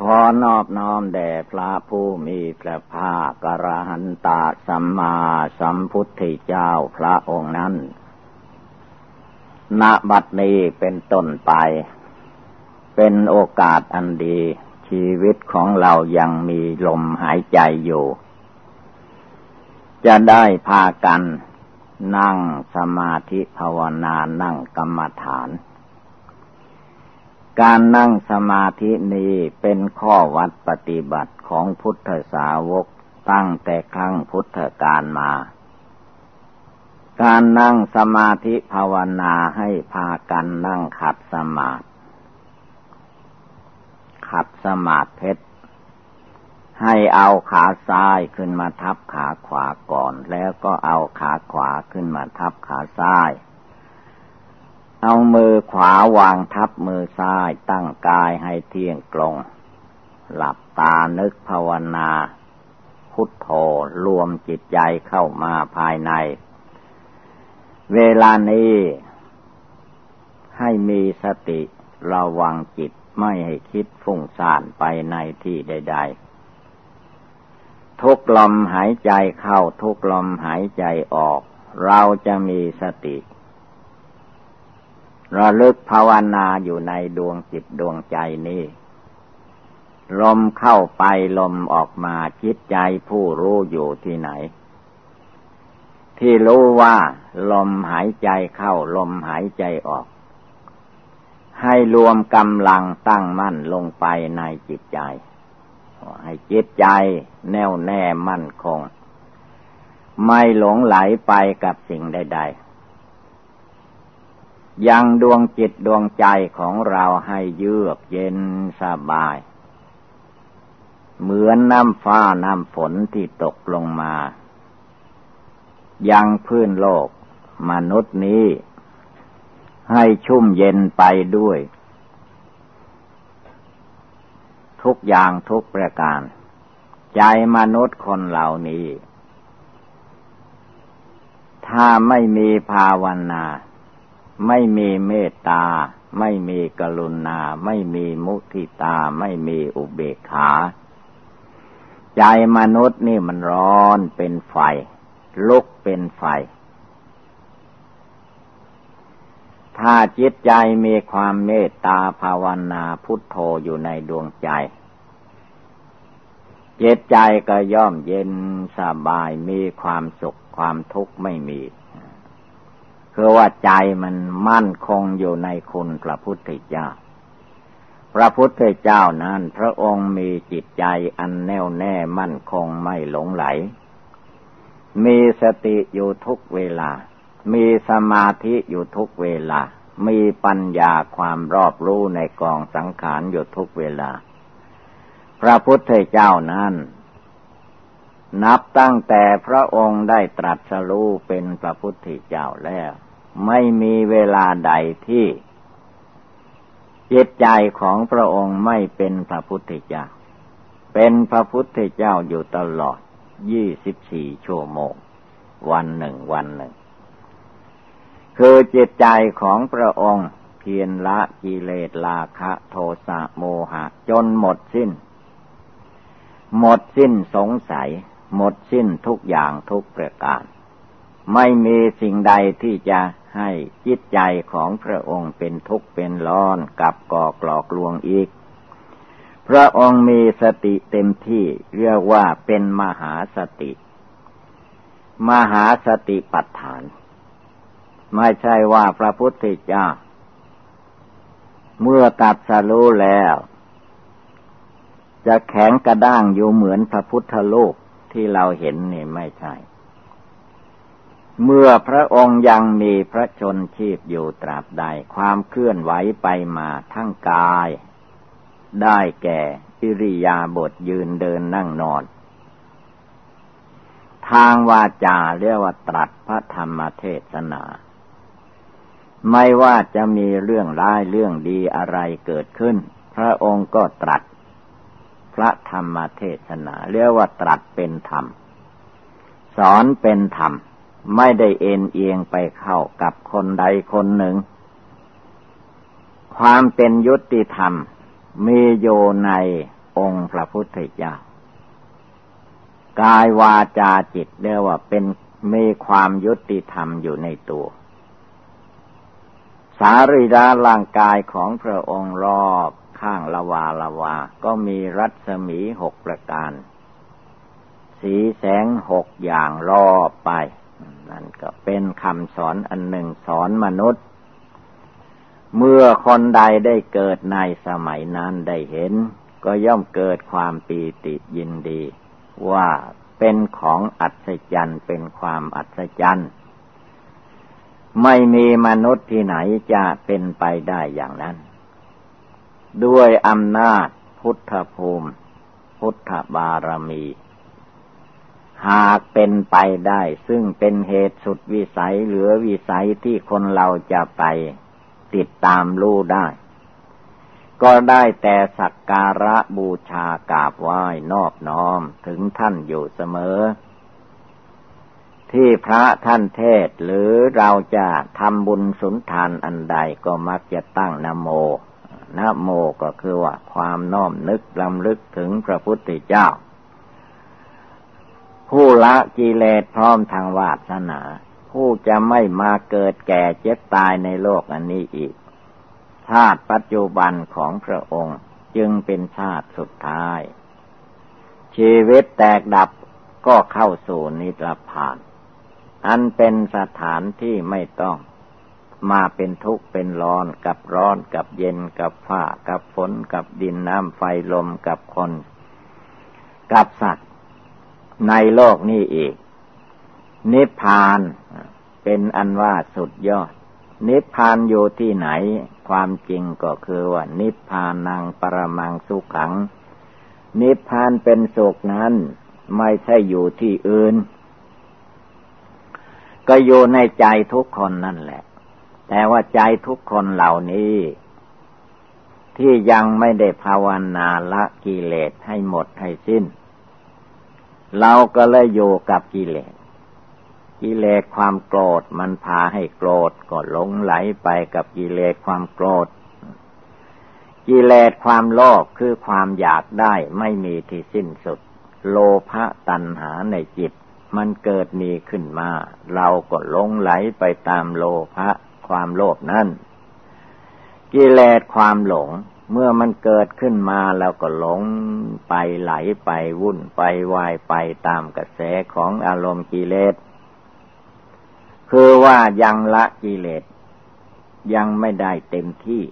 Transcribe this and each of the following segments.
ขอนอบน้อมแด่พระผู้มีพระภาคกระหันตาสัมมาสัมพุทธเจ้าพระองค์นั้น ณ บัดนี้เป็นต้นไป เป็นโอกาสอันดี ชีวิตของเรายังมีลมหายใจอยู่ จะได้พากัน นั่งสมาธิภาวนานั่งกรรมฐาน การนั่งสมาธินี้เป็นข้อวัดปฏิบัติของพุทธสาวกตั้งแต่ครั้งพุทธกาลมา การนั่งสมาธิภาวนาให้พากันนั่งขัดสมาธิขัดสมาธิเพชรให้เอาขาซ้ายขึ้นมาทับขาขวาก่อน แล้วก็เอาขาขวาขึ้นมาทับขาซ้าย เอามือขวาวางทับมือซ้ายตั้งกายให้เที่ยงตรง หลับตานึกภาวนา พุทโธรวมจิตใจเข้ามาภายใน เวลานี้ ให้มีสติระวังจิตไม่ให้คิดฟุ้งซ่านไปในที่ใด ๆ ทุกลมหายใจเข้าทุกลมหายใจออก เราจะมีสติ ระลึกภาวนาอยู่ในดวงจิตดวงใจนี้ ลมเข้าไปลมออกมาคิดใจผู้รู้อยู่ที่ไหน ที่รู้ว่า ลมหายใจเข้าลมหายใจออก ให้รวมกำลังตั้งมั่นลงไปในจิตใจ ให้จิตใจแน่วแน่มั่นคง ไม่หลงไหลไปกับสิ่งใด ๆ ยังดวงจิตดวงใจของเราให้เยือกเย็นสบาย เหมือนน้ำฟ้าน้ำฝนที่ตกลงมา ยังพื้นโลกมนุษย์นี้ ให้ชุ่มเย็นไปด้วย ทุกอย่างทุกประการ ใจมนุษย์คนเหล่านี้ ถ้าไม่มีภาวนา ไม่มีเมตตา ไม่มีกรุณา ไม่มีมุทิตา ไม่มีอุเบกขา ใจมนุษย์นี่มันร้อนเป็นไฟ ลุกเป็นไฟ ถ้าจิตใจมีความเมตตาภาวนาพุทโธอยู่ในดวงใจจิตใจก็ย่อมเย็นสบายมีความสุขความทุกข์ไม่มี คือว่าใจมันมั่นคงอยู่ในคุณพระพุทธเจ้า พระพุทธเจ้านั้น พระองค์มีจิตใจอันแน่วแน่มั่นคงไม่หลงไหล มีสติอยู่ทุกเวลา มีสมาธิอยู่ทุกเวลา มีปัญญาความรอบรู้ในกองสังขารอยู่ทุกเวลา พระพุทธเจ้านั้นนับตั้งแต่พระองค์ได้ตรัสรู้เป็นพระพุทธเจ้าแล้ว ไม่มีเวลาใดที่จิตใจของพระองค์ไม่เป็นพระพุทธเจ้า เป็นพระพุทธเจ้าอยู่ตลอด ยี่สิบสี่ชั่วโมง วันหนึ่งวันหนึ่ง คือจิตใจของพระองค์เพียรละกิเลสราคะโทสะโมหะ จนหมดสิ้น หมดสิ้นสงสัย หมดสิ้นทุกอย่างทุกประการ ไม่มีสิ่งใดที่จะ ให้จิตใจของพระองค์เป็นทุกข์เป็นร้อนกับก่อกลอกลวงอีก พระองค์มีสติเต็มที่เรียกว่าเป็นมหาสติ มหาสติปัฏฐาน ไม่ใช่ว่าพระพุทธเจ้า เมื่อตัดสรู้แล้ว จะแข็งกระด้างอยู่เหมือนพระพุทธโลกที่เราเห็นนี่ไม่ใช่ เมื่อพระองค์ยังมีพระชนชีพอยู่ตราบใด ความเคลื่อนไหวไปมาทั้งกาย ได้แก่อิริยาบถยืนเดินนั่งนอน ทางวาจาเรียกว่าตรัสพระธรรมเทศนา ไม่ว่าจะมีเรื่องร้ายเรื่องดีอะไรเกิดขึ้น พระองค์ก็ตรัส พระธรรมเทศนาเรียกว่าตรัสเป็นธรรม สอนเป็นธรรม ไม่ได้เอ็นเอียงไปเข้ากับคนใดคนหนึ่ง ความเป็นยุติธรรม มีโยในองค์พระพุทธเจ้ากายวาจาจิตเรียกว่าเป็นมีความยุติธรรมอยู่ในตัว สารีระร่างกายของพระองค์รอบข้างละวาละวา ก็มีรัศมีหกประการ สีแสงหกอย่างรอบไป นั่นก็เป็นคำสอนอันหนึ่งสอนมนุษย์ เมื่อคนใดได้เกิดในสมัยนั้นได้เห็น ก็ย่อมเกิดความปีติยินดี ว่าเป็นของอัศจรรย์เป็นความอัศจรรย์ไม่มีมนุษย์ที่ไหนจะเป็นไปได้อย่างนั้น ด้วยอำนาจพุทธภูมิ พุทธบารมี หากเป็นไปได้ ซึ่งเป็นเหตุสุดวิสัยเหลือวิสัยที่คนเราจะไปติดตามรู้ได้ ก็ได้แต่สักการะบูชากราบไหว้นอบน้อมถึงท่านอยู่เสมอ ที่พระท่านเทศหรือเราจะทำบุญสุนทานอันใดก็มักจะตั้งนโมนโมก็คือว่าความน้อมนึกลำลึกถึงพระพุทธเจ้า ผู้ละกิเลสพร้อมทางวาสนา ผู้จะไม่มาเกิดแก่เจ็บตายในโลกอันนี้อีก ชาติปัจจุบันของพระองค์จึงเป็นชาติสุดท้าย ชีวิตแตกดับก็เข้าสู่นิพพาน อันเป็นสถานที่ไม่ต้องมาเป็นทุกข์เป็นร้อนกับร้อนกับเย็นกับฝ้ากับฝนกับดินน้ำไฟลมกับคน กับสัตว์ ในโลกนี้อีก นิพพานเป็นอันว่าสุดยอด นิพพานอยู่ที่ไหน ความจริงก็คือว่า นิพพานังปรมังสุขขัง นิพพานเป็นสุขนั้น ไม่ใช่อยู่ที่อื่น ก็อยู่ในใจทุกคนนั่นแหละ แต่ว่าใจทุกคนเหล่านี้ ที่ยังไม่ได้ภาวนาละกิเลสให้หมดให้สิ้น เราก็เลยอยู่กับกิเลส กิเลสความโกรธมันพาให้โกรธก็หลงไหลไปกับกิเลสความโกรธ กิเลสความโลภคือความอยากได้ไม่มีที่สิ้นสุด โลภะตัณหาในจิต มันเกิดมีขึ้นมา เราก็หลงไหลไปตามโลภะความโลภนั้นกิเลสความหลง เมื่อมันเกิดขึ้นมาแล้วก็หลงไปไหลไปวุ่นไปวายไปตามกระแสของอารมณ์กิเลส คือว่ายังละกิเลส ยังไม่ได้เต็มที่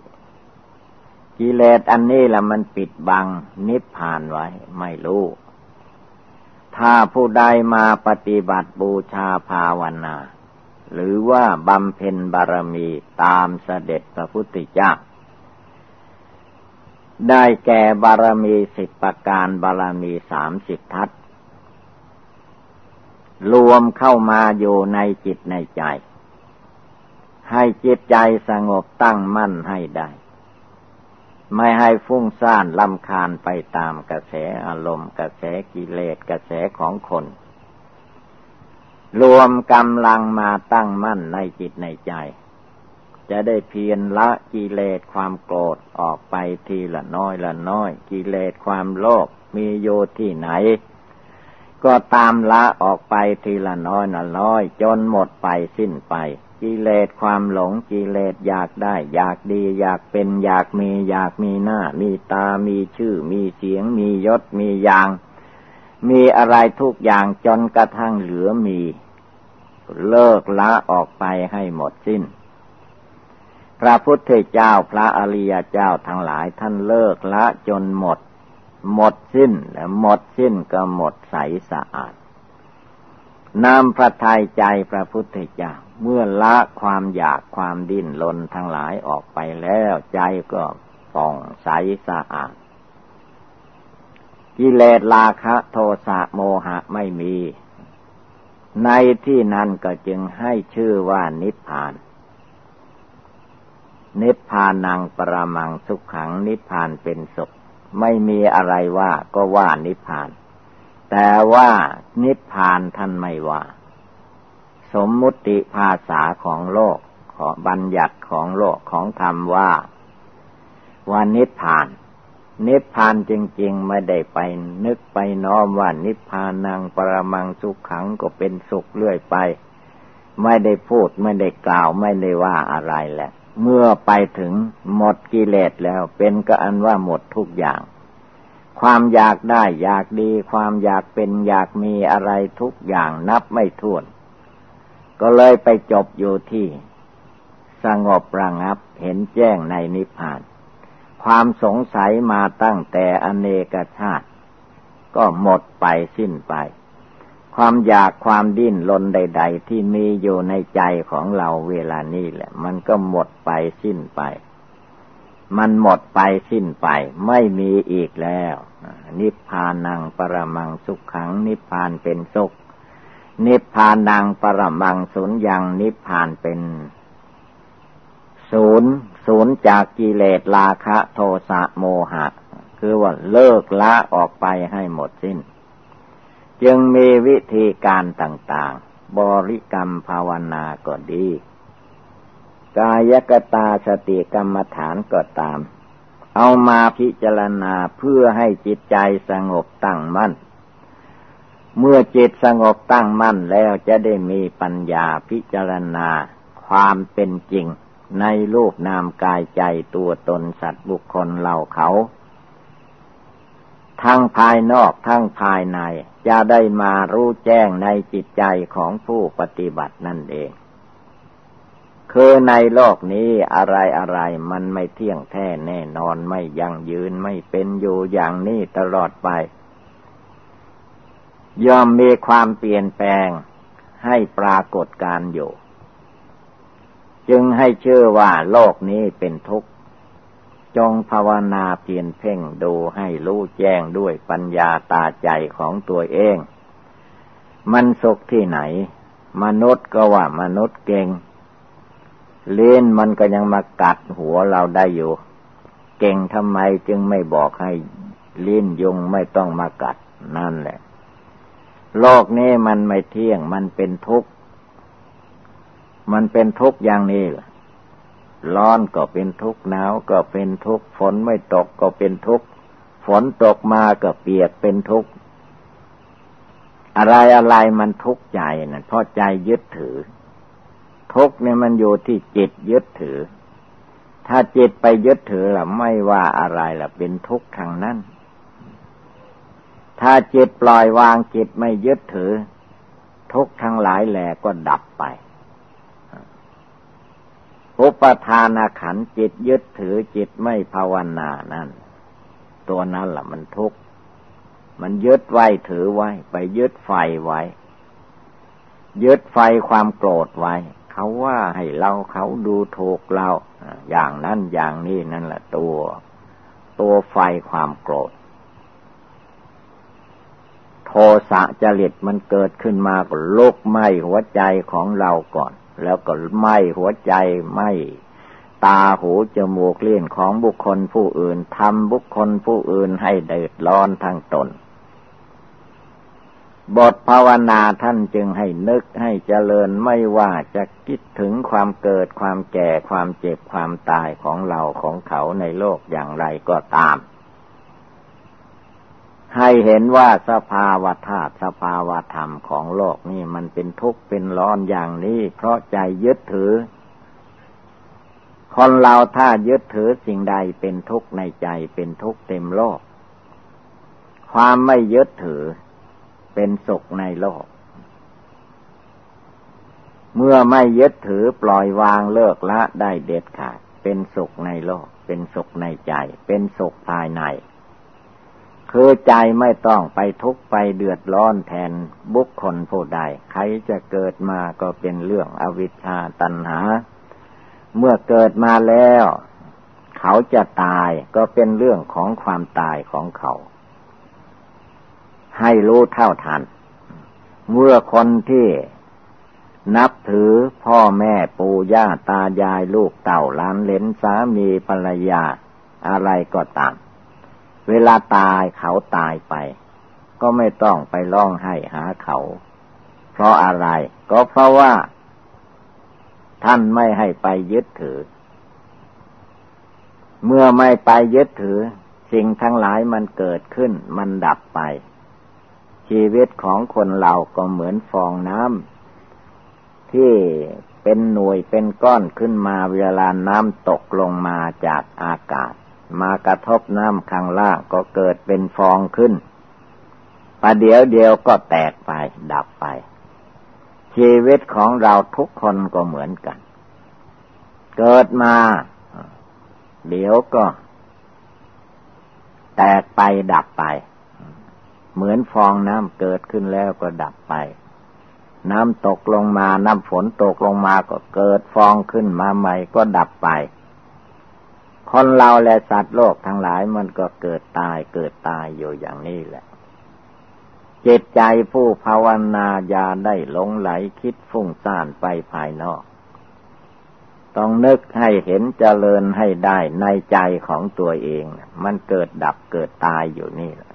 กิเลสอันนี้ละมันปิดบังนิพพานไว้ไม่รู้ ถ้าผู้ใดมาปฏิบัติบูชาภาวนา หรือว่าบำเพ็ญบารมีตามเสด็จพระพุทธเจ้า ได้แก่บารมีสิบประการบารมีสามสิบทัศรวมเข้ามาอยู่ในจิตในใจ ให้จิตใจสงบตั้งมั่นให้ได้ ไม่ให้ฟุ้งซ่านลำคาญไปตามกระแสอารมณ์กระแสกิเลสกระแสของคน รวมกำลังมาตั้งมั่นในจิตในใจ จะได้เพียรละกิเลสความโกรธออกไปทีละน้อยละน้อย กิเลสความโลภมีโยที่ไหน ก็ตามละออกไปทีละน้อยละน้อย จนหมดไปสิ้นไป กิเลสความหลงกิเลสอยากได้ อยากดี อยากเป็นอยากมี อยากมีหน้า มีตามีชื่อ มีเสียง มียศมีอย่าง มีอะไรทุกอย่างจนกระทั่งเหลือมี เลิกละออกไปให้หมดสิ้น พระพุทธเจ้าพระอริยเจ้าทั้งหลายท่านเลิกละจนหมด หมดสิ้นและหมดสิ้นก็หมดใสสะอาดนำพระทัยใจพระพุทธเจ้าเมื่อละความอยากความดิ้นรนทั้งหลายออกไปแล้วใจก็ฟ่องใสสะอาดกิเลสราคะโทสะโมหะไม่มี ในที่นั้นก็จึงให้ชื่อว่านิพพาน นิพพานังปรามังสุขขังนิพพานเป็นสุข ไม่มีอะไรว่าก็ว่านิพพาน แต่ว่านิพพานท่านไม่ว่า สมมุติภาษาของโลกขอบัญญัติของโลกของธรรมว่า ว่านิพพาน นิพพานจริง ๆ ไม่ได้ไปนึกไปน้อมว่านิพพานังปรมังสุขขังก็เป็นสุขเรื่อยไป ไม่ได้พูดไม่ได้กล่าวไม่ได้ว่าอะไรแหละ เมื่อไปถึงหมดกิเลสแล้ว เป็นก็อันว่าหมดทุกอย่าง ความอยากได้อยากดี ความอยากเป็นอยากมีอะไรทุกอย่างนับไม่ถ้วน ก็เลยไปจบอยู่ที่ สงบระงับเห็นแจ้งในนิพพาน ความสงสัยมาตั้งแต่อเนกชาติ ก็หมดไปสิ้นไป ความอยากความดิ้นรนใด ๆ ที่มีอยู่ในใจของเราเวลานี้แหละ มันก็หมดไปสิ้นไป มันหมดไปสิ้นไป ไม่มีอีกแล้ว นิพพานังปรมังสุขขัง นิพพานเป็นสุข นิพพานังปรมังสุญญัง นิพพานเป็นศูนย์ศูนย์จากกิเลสราคะ โทสะโมหะ คือว่าเลิกละออกไปให้หมดสิ้น จึงมีวิธีการต่างๆ บริกรรมภาวนาก็ดี กายกตาสติกรรมฐานก็ตาม เอามาพิจารณาเพื่อให้จิตใจสงบตั้งมั่น เมื่อจิตสงบตั้งมั่นแล้วจะได้มีปัญญาพิจารณาความเป็นจริงในรูปนามกายใจตัวตนสัตว์บุคคลเหล่าเขา ทั้งภายนอกทั้งภายใน จะได้มารู้แจ้งในจิตใจของผู้ปฏิบัตินั่นเอง คือในโลกนี้อะไรอะไรมันไม่เที่ยงแท้แน่นอนไม่ยั่งยืนไม่เป็นอยู่อย่างนี้ตลอดไป ย่อมมีความเปลี่ยนแปลงให้ปรากฏการอยู่ จึงให้เชื่อว่าโลกนี้เป็นทุกข์ จงภาวนาเพียนเพ่งดูให้รู้แจ้งด้วยปัญญาตาใจของตัวเอง มันสุขที่ไหน มนุษย์ก็ว่ามนุษย์เก่ง เล่นมันก็ยังมากัดหัวเราได้อยู่ เก่งทำไมจึงไม่บอกให้เลิ้นยุงไม่ต้องมากัดนั่นแหละ โลกนี้มันไม่เที่ยง มันเป็นทุกข์ มันเป็นทุกข์อย่างนี้ ร้อนก็เป็นทุกข์หนาวก็เป็นทุกข์ฝนไม่ตกก็เป็นทุกข์ฝนตกมาก็เปียกเป็นทุกข์อะไรอะไรมันทุกข์ใจนะ่ะเพราะใจยึดถือ ทุกข์เนี่ยมันอยู่ที่จิตยึดถือ ถ้าจิตไปยึดถือล่ะไม่ว่าอะไรล่ะเป็นทุกข์ทางนั้น ถ้าจิตปล่อยวางจิตไม่ยึดถือ ทุกข์ทั้งหลายแหล่ก็ดับไป อุปทานขันจิตยึดถือจิตไม่ภาวนานั่น ตัวนั้นแหละมันทุกข์ มันยึดไว้ถือไว้ ไปยึดไฟไว้ ยึดไฟความโกรธไว้ เขาว่าให้เราเขาดูถูกเรา อย่างนั้นอย่างนี้นั่นแหละตัว ตัวไฟความโกรธ โทสะจริตมันเกิดขึ้นมาก็ลุกไหม้หัวใจของเราก่อน แล้วก็ไหม้หัวใจไหม้ตาหูจมูกเลี้ยนของบุคคลผู้อื่นทำบุคคลผู้อื่นให้เดือดร้อนทั้งตน บทภาวนาท่านจึงให้นึกให้เจริญไม่ว่าจะคิดถึงความเกิดความแก่ความเจ็บความตายของเราของเขาในโลกอย่างไรก็ตาม ให้เห็นว่าสภาวธาตุสภาวธรรมของโลกนี่มันเป็นทุกข์เป็นร้อนอย่างนี้ เพราะใจยึดถือ คนเราถ้ายึดถือสิ่งใดเป็นทุกข์ในใจเป็นทุกข์เต็มโลก ความไม่ยึดถือเป็นสุขในโลก เมื่อไม่ยึดถือปล่อยวางเลิกละได้เด็ดขาด เป็นสุขในโลก เป็นสุขในใจ เป็นสุขภายใน คือใจไม่ต้องไปทุกข์ไปเดือดร้อนแทนบุคคลผู้ใด ใครจะเกิดมาก็เป็นเรื่องอวิชชาตัณหา เมื่อเกิดมาแล้ว เขาจะตายก็เป็นเรื่องของความตายของเขา ให้รู้เท่าทัน เมื่อคนที่นับถือพ่อแม่ปู่ย่าตายายลูกเต่าล้านเลนสามีภรรยาอะไรก็ตาม เวลาตายเขาตายไป ก็ไม่ต้องไปร้องไห้หาเขา เพราะอะไร ก็เพราะว่า ท่านไม่ให้ไปยึดถือ เมื่อไม่ไปยึดถือ สิ่งทั้งหลายมันเกิดขึ้น มันดับไป ชีวิตของคนเราก็เหมือนฟองน้ำที่เป็นหน่วยเป็นก้อนขึ้นมาเวลาน้ำตกลงมาจากอากาศ มากระทบน้ำข้างล่างก็เกิดเป็นฟองขึ้นประเดี๋ยวเดียวก็แตกไป ดับไป ชีวิตของเราทุกคนก็เหมือนกัน เกิดมา เดี๋ยวก็ แตกไปดับไป เหมือนฟองน้ำเกิดขึ้นแล้วก็ดับไป น้ำตกลงมา น้ำฝนตกลงมาก็เกิดฟองขึ้นมาใหม่ก็ดับไป คนเราและสัตว์โลกทั้งหลายมันก็เกิดตายเกิดตายอยู่อย่างนี้แหละ จิตใจผู้ภาวนาญาได้หลงไหลคิดฟุ้งซ่านไปภายนอก ต้องนึกให้เห็นเจริญให้ได้ในใจของตัวเอง มันเกิดดับเกิดตายอยู่นี่แหละ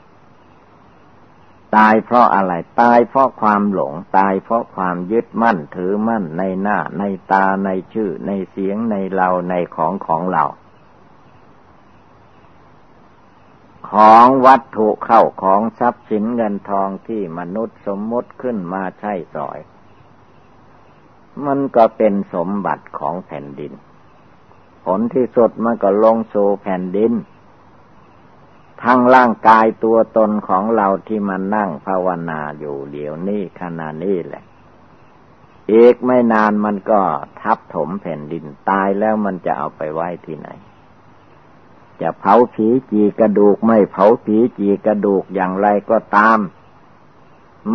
ตายเพราะอะไร ตายเพราะความหลง ตายเพราะความยึดมั่นถือมั่นในหน้า ในตาในชื่อ ในเสียงในเราในของของเรา ของวัตถุเข้าของทรัพย์สินเงินทองที่มนุษย์สมมติขึ้นมาใช้สอย มันก็เป็นสมบัติของแผ่นดิน ผลที่สุดมันก็ลงสู่แผ่นดินทั้งร่างกายตัวตนของเราที่มานั่งภาวนาอยู่เดี๋ยวนี้ขณะนี้แหละอีกไม่นานมันก็ทับถมแผ่นดินตายแล้วมันจะเอาไปไว้ที่ไหน จะเผาผีจีกระดูกไม่เผาผีจีกระดูกอย่างไรก็ตาม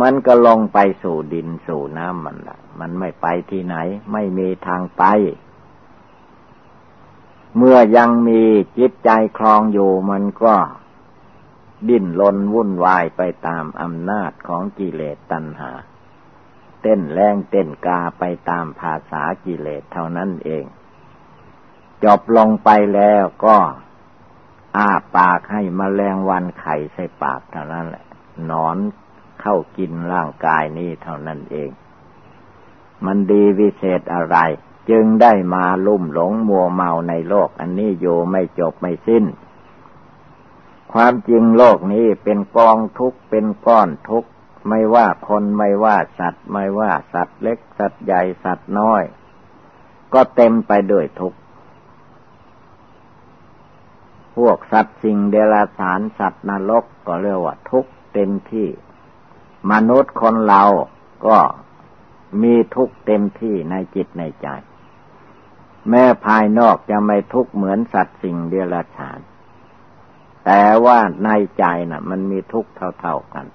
มันก็ลงไปสู่ดินสู่น้ำมันละมันไม่ไปที่ไหน ไม่มีทางไป เมื่อยังมีจิตใจคลองอยู่มันก็ดิ้นรนวุ่นวายไปตามอำนาจของกิเลสตัณหา เต้นแรงเต้นกาไปตามภาษากิเลสเท่านั้นเอง จบลงไปแล้วก็ อ้าปากให้มแมลงวันไข่ใส่ปากเท่านั้นแหละนอนเข้ากินร่างกายนี้เท่านั้นเอง มันดีวิเศษอะไร จึงได้มาลุ่มหลงมัวเมาในโลก อันนี้อยู่ไม่จบไม่สิ้น ความจริงโลกนี้เป็นกองทุกเป็นก้อนทุกไม่ว่าคนไม่ว่าสัตว์ ไม่ว่าสัตว์เล็กสัตว์ใหญ่สัตว์น้อย ก็เต็มไปด้วยทุก พวกสัตว์สิ่งเดรัจฉานสัตว์นรกก็เรียกว่าทุกเต็มที่ มนุษย์คนเราก็มีทุกเต็มที่ในจิตในใจ แม้ภายนอกจะไม่ทุกเหมือนสัตว์สิ่งเดรัจฉาน แต่ว่าในใจนะ่ะ มันมีทุกเท่าๆกัน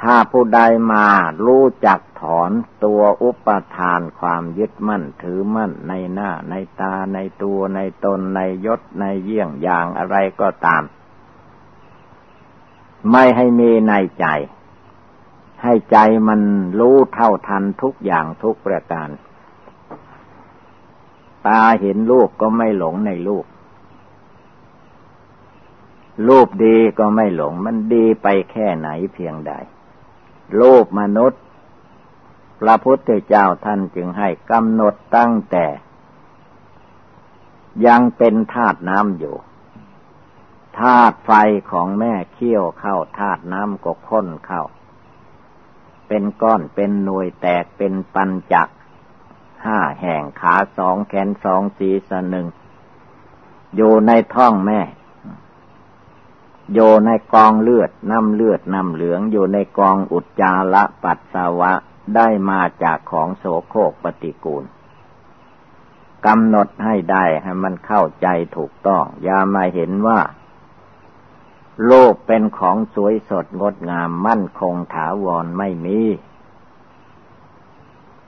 ถ้าผู้ใดมารู้จักถอนตัวอุปทานความยึดมั่นถือมั่นในหน้าในตาในตัวในตนในยศในเยี่ยงอย่างอะไรก็ตาม ไม่ให้มีในใจ ให้ใจมันรู้เท่าทันทุกอย่างทุกประการ ตาเห็นรูปก็ไม่หลงในรูปรูปดีก็ไม่หลง มันดีไปแค่ไหนเพียงใด โลกมนุษย์ พระพุทธเจ้าท่านจึงให้กำหนดตั้งแต่ ยังเป็นธาตุน้ำอยู่ธาตุไฟของแม่เคี่ยวเข้าธาตุน้ำก็ข้นเข้า เป็นก้อนเป็นหน่วยแตกเป็นปันจักห้าแห่งขาสองแขนสองสีสหนึ่งอยู่ในท้องแม่ อยู่ในกองเลือดน้ำเลือดน้ำเหลืองอยู่ในกองอุจจาระปัสสาวะได้มาจากของโสโครกปฏิกูลกำหนดให้ได้ให้มันเข้าใจถูกต้อง อย่ามาเห็นว่า โลกเป็นของสวยสดงดงามมั่นคงถาวรไม่มี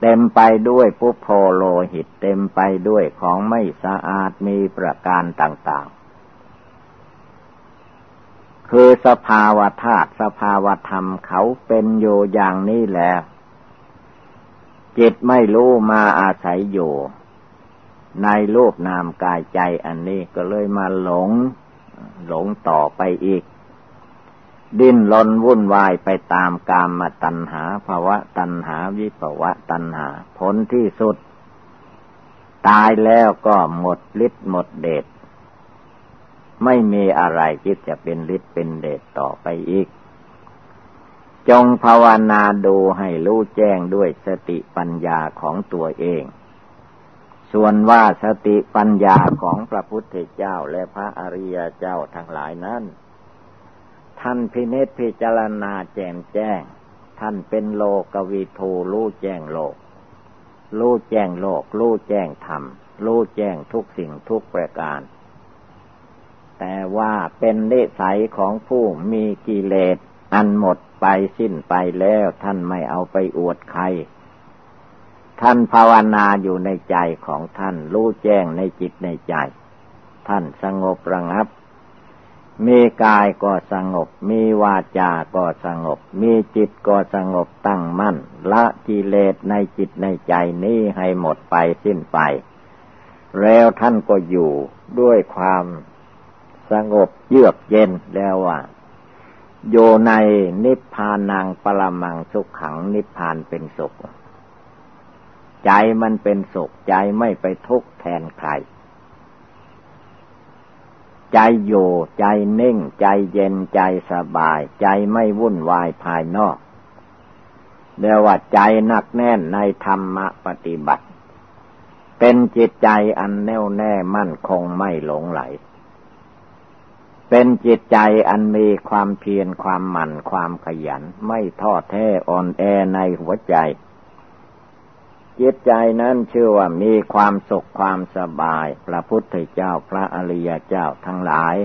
เต็มไปด้วยปุโพโลหิต เต็มไปด้วยของไม่สะอาดมีประการต่าง ๆ คือสภาวะธาตุสภาวะธรรมเขาเป็นอยู่อย่างนี้แล้ว จิตไม่รู้มาอาศัยอยู่ในรูปนามกายใจอันนี้ก็เลยมาหลง หลงต่อไปอีก ดิ้นรนวุ่นวายไปตามกามมาตัณหาภาวะตัณหาวิภาวะตัณหา ผลที่สุด ตายแล้วก็หมดฤทธิ์หมดเดช ไม่มีอะไรที่จะเป็นฤทธิ์เป็นเดชต่อไปอีก จงภาวนาดูให้รู้แจ้งด้วยสติปัญญาของตัวเอง ส่วนว่าสติปัญญาของพระพุทธเจ้าและพระอริยเจ้าทั้งหลายนั้น ท่านพินิจพิจารณาแจ่มแจ้ง ท่านเป็นโลกวิทูรู้แจ้งโลก รู้แจ้งโลก รู้แจ้งธรรม รู้แจ้งทุกสิ่งทุกประการ แต่ว่าเป็นเิสัยของผู้มีกิเลสอันหมดไปสิ้นไปแล้วท่านไม่เอาไปอวดใคร ท่านภาวนาอยู่ในใจของท่านรู้แจ้งในจิตในใจ ท่านสงบระงับ มีกายก็สงบ มีวาจาก็สงบ มีจิตก็สงบตั้งมั่น ละกิเลสในจิตในใจนี้ให้หมดไปสิ้นไป แล้วท่านก็อยู่ด้วยความ สงบเยือกเย็นแล้วว่าโยในนิพพานังปรมังสุขขังนิพพานเป็นสุข ใจมันเป็นสุข ใจไม่ไปทุกข์แทนใคร ใจโยใจนิ่ง ใจเย็นใจสบาย ใจไม่วุ่นวายภายนอกเรียกว่าใจหนักแน่นในธรรมปฏิบัติ เป็นจิตใจอันแน่วแน่มั่นคงไม่หลงไหล เป็นจิตใจอันมีความเพียรความหมั่นความขยัน ไม่ท้อแท้อ่อนแอในหัวใจ จิตใจนั้นชื่อว่ามีความสุขความสบาย พระพุทธเจ้าพระอริยเจ้าทั้งหลาย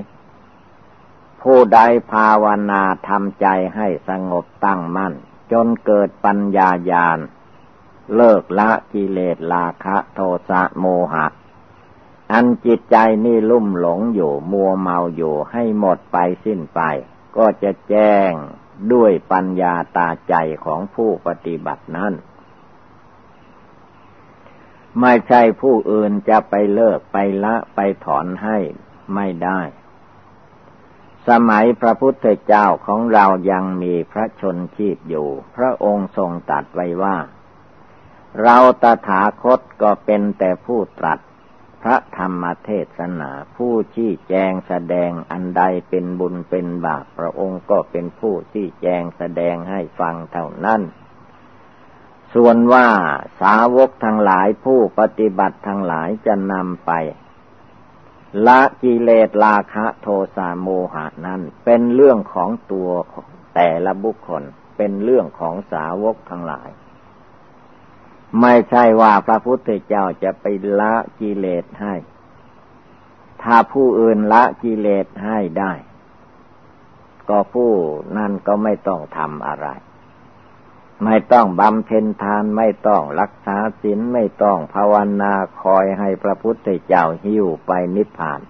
ผู้ใดภาวนาทำใจให้สงบตั้งมั่น จนเกิดปัญญาญาณเลิกละกิเลสราคะโทสะโมหะ อันจิตใจนี่ลุ่มหลงอยู่ มัวเมาอยู่ให้หมดไปสิ้นไป ก็จะแจ้งด้วยปัญญาตาใจของผู้ปฏิบัตินั้น ไม่ใช่ผู้อื่นจะไปเลิกไปละไปถอนให้ไม่ได้ สมัยพระพุทธเจ้าของเรายังมีพระชนชีพอยู่ พระองค์ทรงตัดไว้ว่า เราตถาคตก็เป็นแต่ผู้ตรัส พระธรรมเทศนาผู้ชี้แจงแสดงอันใดเป็นบุญเป็นบาปพระองค์ก็เป็นผู้ชี้แจงแสดงให้ฟังเท่านั้น ส่วนว่าสาวกทั้งหลายผู้ปฏิบัติทั้งหลายจะนำไป ละกิเลสราคะโทสะโมหะนั้นเป็นเรื่องของตัวแต่ละบุคคลเป็นเรื่องของสาวกทั้งหลาย ไม่ใช่ว่าพระพุทธเจ้าจะไปละกิเลสให้ ถ้าผู้อื่นละกิเลสให้ได้ ก็ผู้นั่นก็ไม่ต้องทำอะไร ไม่ต้องบำเพ็ญทานไม่ต้องรักษาศีลไม่ต้องภาวนาคอยให้พระพุทธเจ้าหิ้วไปนิพพาน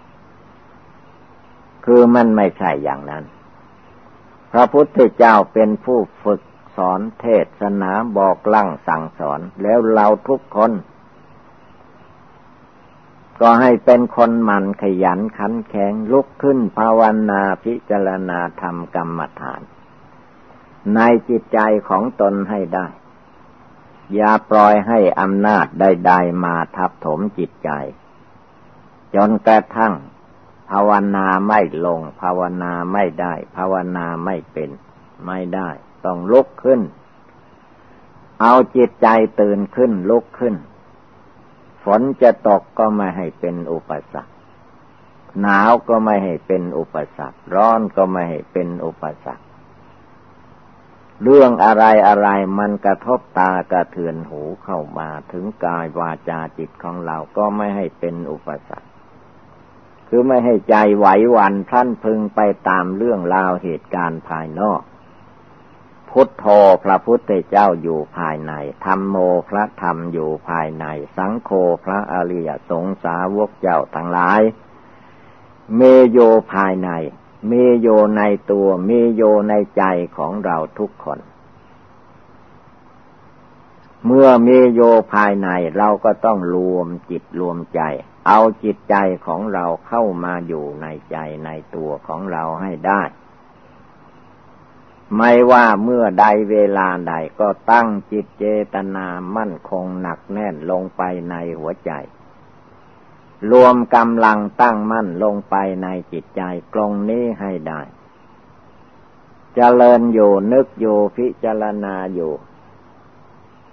คือมันไม่ใช่อย่างนั้น พระพุทธเจ้าเป็นผู้ฝึก สอนเทศนาบอกลั่งสั่งสอน แล้วเราทุกคน ก็ให้เป็นคนหมั่นขยันขันแข็งลุกขึ้นภาวนาพิจารณาธรรมกรรมฐาน ในจิตใจของตนให้ได้ อย่าปล่อยให้อำนาจใดๆมาทับถมจิตใจ จนกระทั่งภาวนาไม่ลง ภาวนาไม่ได้ ภาวนาไม่เป็น ไม่ได้ ต้องลุกขึ้น เอาจิตใจตื่นขึ้นลุกขึ้น ฝนจะตกก็ไม่ให้เป็นอุปสรรค หนาวก็ไม่ให้เป็นอุปสรรค ร้อนก็ไม่ให้เป็นอุปสรรค เรื่องอะไรอะไรมันกระทบตากระเทือนหูเข้ามาถึงกายวาจาจิตของเราก็ไม่ให้เป็นอุปสรรคคือไม่ให้ใจไหวหวั่นท่านพึงไปตามเรื่องราวเหตุการณ์ภายนอก พุทโธพระพุทธเจ้าอยู่ภายใน ธรรมโมพระธรรมอยู่ภายใน สังโฆพระอริยสงสาวกเจ้าทั้งหลาย เมโยภายใน เมโยในตัว เมโยในใจของเราทุกคน เมื่อเมโยภายในเราก็ต้องรวมจิตรวมใจ เอาจิตใจของเราเข้ามาอยู่ในใจในตัวของเราให้ได้ ไม่ว่าเมื่อใดเวลาใดก็ตั้งจิตเจตนามั่นคงหนักแน่นลงไปในหัวใจ รวมกำลังตั้งมั่นลงไปในจิตใจกลงนี้ให้ได้จเจริญอยู่นึกอยู่พิจารณาอยู่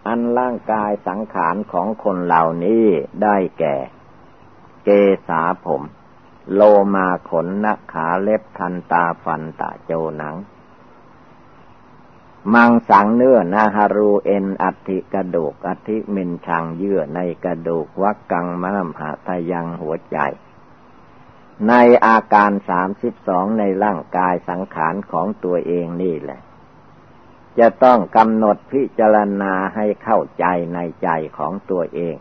อันร่างกายสังขารของคนเหล่านี้ได้แก่ เกษาผม โลมาขนนักขาเล็บทันตาฟันตาโจหนัง มังสังเนื้อนาฮารูเอ็นอัติกระดูกอธิมินชังเยื่อในกระดูกวักกังมะมหาทยังหัวใจ ในอาการสามสิบสองในร่างกายสังขารของตัวเองนี่แหละ จะต้องกำหนดพิจารณาให้เข้าใจในใจของตัวเอง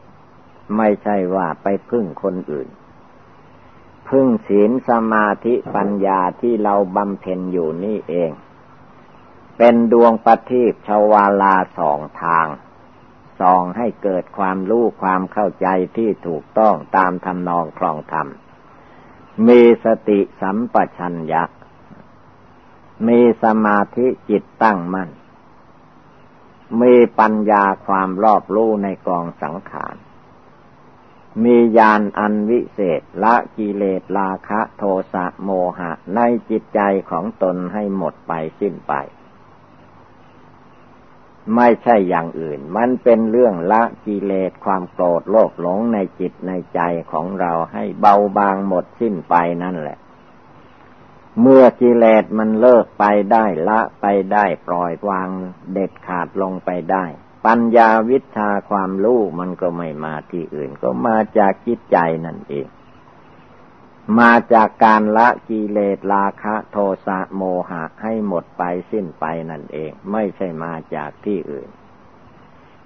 ไม่ใช่ว่าไปพึ่งคนอื่น พึ่งศีลสมาธิปัญญาที่เราบำเพ็ญอยู่นี่เอง เป็นดวงประทีปชวาลาสองทาง ส่องให้เกิดความรู้ความเข้าใจที่ถูกต้องตามทำนองครองธรรม มีสติสัมปชัญญะ มีสมาธิจิตตั้งมั่น มีปัญญาความรอบรู้ในกองสังขาร มีญาณอันวิเศษละกิเลสราคะโทสะโมหะในจิตใจของตนให้หมดไปสิ้นไป ไม่ใช่อย่างอื่น มันเป็นเรื่องละกิเลสความโกรธโลภหลงในจิตในใจของเราให้เบาบางหมดสิ้นไปนั่นแหละ เมื่อกิเลสมันเลิกไปได้ละไปได้ปล่อยวางเด็ดขาดลงไปได้ ปัญญาวิชาความรู้มันก็ไม่มาที่อื่น ก็มาจากจิตใจนั่นเอง มาจากการละกิเลสราคะโทสะโมหะให้หมดไปสิ้นไปนั่นเอง ไม่ใช่มาจากที่อื่น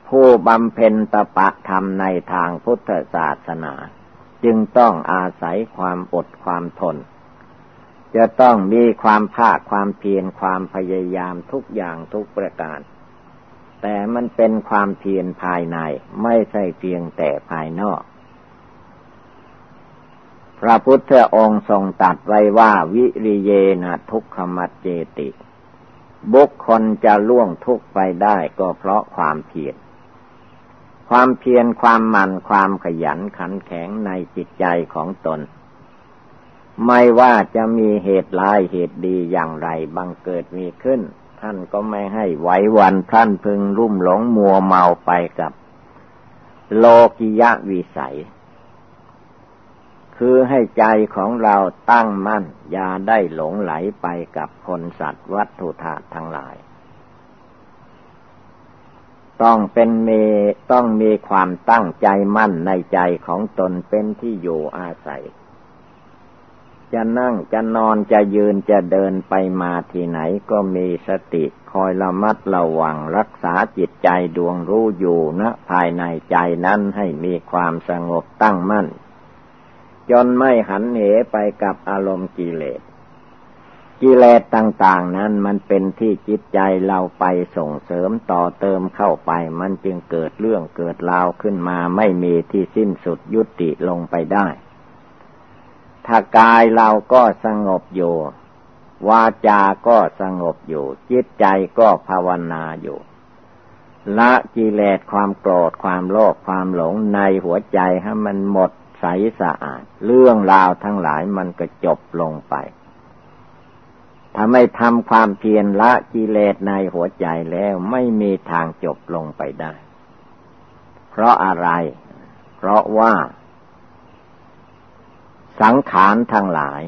ผู้บำเพ็ญตปะธรรมในทางพุทธศาสนา จึงต้องอาศัยความอดความทน จะต้องมีความภาคความเพียรความพยายามทุกอย่างทุกประการ แต่มันเป็นความเพียรภายในไม่ใช่เพียงแต่ภายนอก พระพุทธองค์ทรงตัดไว้ว่าวิริเยนะทุกขมัจเจติ บุคคลจะล่วงทุกไปได้ก็เพราะความเพียรความเพียรความหมั่นความขยันขันแข็งในจิตใจของตน ไม่ว่าจะมีเหตุร้ายเหตุดีอย่างไรบังเกิดมีขึ้น ท่านก็ไม่ให้ไหววันท่านพึงรุ่มหลงมัวเมาไปกับ โลกิยะวิสัย คือให้ใจของเราตั้งมั่น อย่าได้หลงไหลไปกับคนสัตว์วัตถุธาตุทั้งหลาย ต้องเป็นเมต้องมีความตั้งใจมั่นในใจของตนเป็นที่อยู่อาศัย จะนั่งจะนอนจะยืนจะเดินไปมาที่ไหนก็มีสติคอยระมัดระวังรักษาจิตใจดวงรู้อยู่นะภายในใจนั้นให้มีความสงบตั้งมั่น จนไม่หันเหไปกับอารมณ์กิเลส กิเลสต่าง ๆ นั้นมันเป็นที่จิตใจเราไปส่งเสริมต่อเติมเข้าไป มันจึงเกิดเรื่องเกิดราวขึ้นมาไม่มีที่สิ้นสุดยุติลงไปได้ ถ้ากายเราก็สงบอยู่ วาจาก็สงบอยู่ จิตใจก็ภาวนาอยู่ละกิเลสความโกรธความโลภความหลงในหัวใจให้มันหมด สสะอาด เรื่องราวทั้งหลายมันก็จบลงไปถ้าไม่ทำความเพียรละกิเลสในหัวใจแล้วไม่มีทางจบลงไปได้ เพราะอะไร เพราะว่า สังขารทั้งหลาย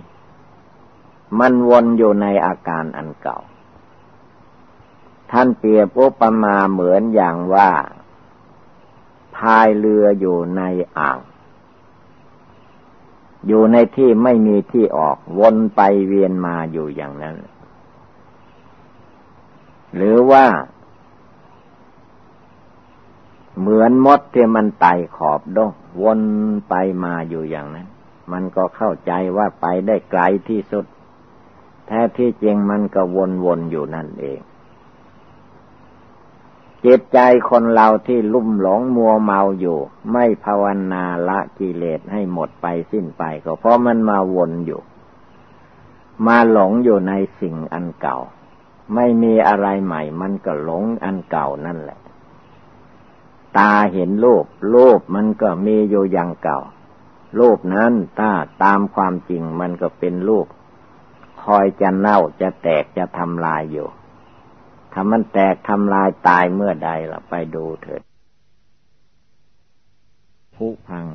มันวนอยู่ในอาการอันเก่า ท่านเปรียบอุปมาเหมือนอย่างว่า พายเรืออยู่ในอ่าง อยู่ในที่ไม่มีที่ออก วนไปเวียนมาอยู่อย่างนั้น หรือว่า เหมือนมดที่มันไต่ขอบดงวนไปมาอยู่อย่างนั้น มันก็เข้าใจว่าไปได้ไกลที่สุด แท้ที่จริงมันก็วนๆอยู่นั่นเอง จิตใจคนเราที่ลุ่มหลงมัวเมาอยู่ ไม่ภาวนาละกิเลสให้หมดไปสิ้นไปก็เพราะมันมาวนอยู่ มาหลงอยู่ในสิ่งอันเก่า ไม่มีอะไรใหม่ มันก็หลงอันเก่านั่นแหละ ตาเห็นรูปรูปมันก็มีอยู่อย่างเก่ารูปนั้นถ้าตามความจริงมันก็เป็นรูปคอยจะเน่าจะแตกจะทำลายอยู่ ถ้ามันแตกทำลายตายเมื่อใดล่ะไปดูเถิดผุพัง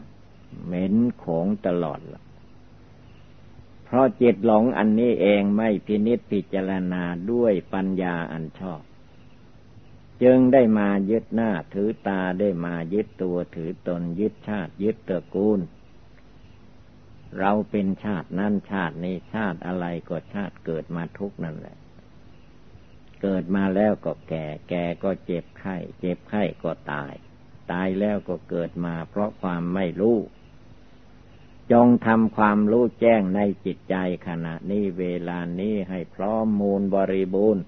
เหม็นโขงตลอดล่ะเพราะจิตหลงอันนี้เองไม่พินิจพิจารณาด้วยปัญญาอันชอบ จึงได้มายึดหน้าถือตาได้มายึดตัวถือตนยึดชาติยึดตระกูล เราเป็นชาตินั่นชาตินี้ชาติอะไรก็ชาติเกิดมาทุกนั่นแหละ เกิดมาแล้วก็แก่ แก่ก็เจ็บไข้ เจ็บไข้ก็ตาย ตายแล้วก็เกิดมาเพราะความไม่รู้ จงทำความรู้แจ้งในจิตใจขณะนี้เวลานี้ให้พร้อมมูลบริบูรณ์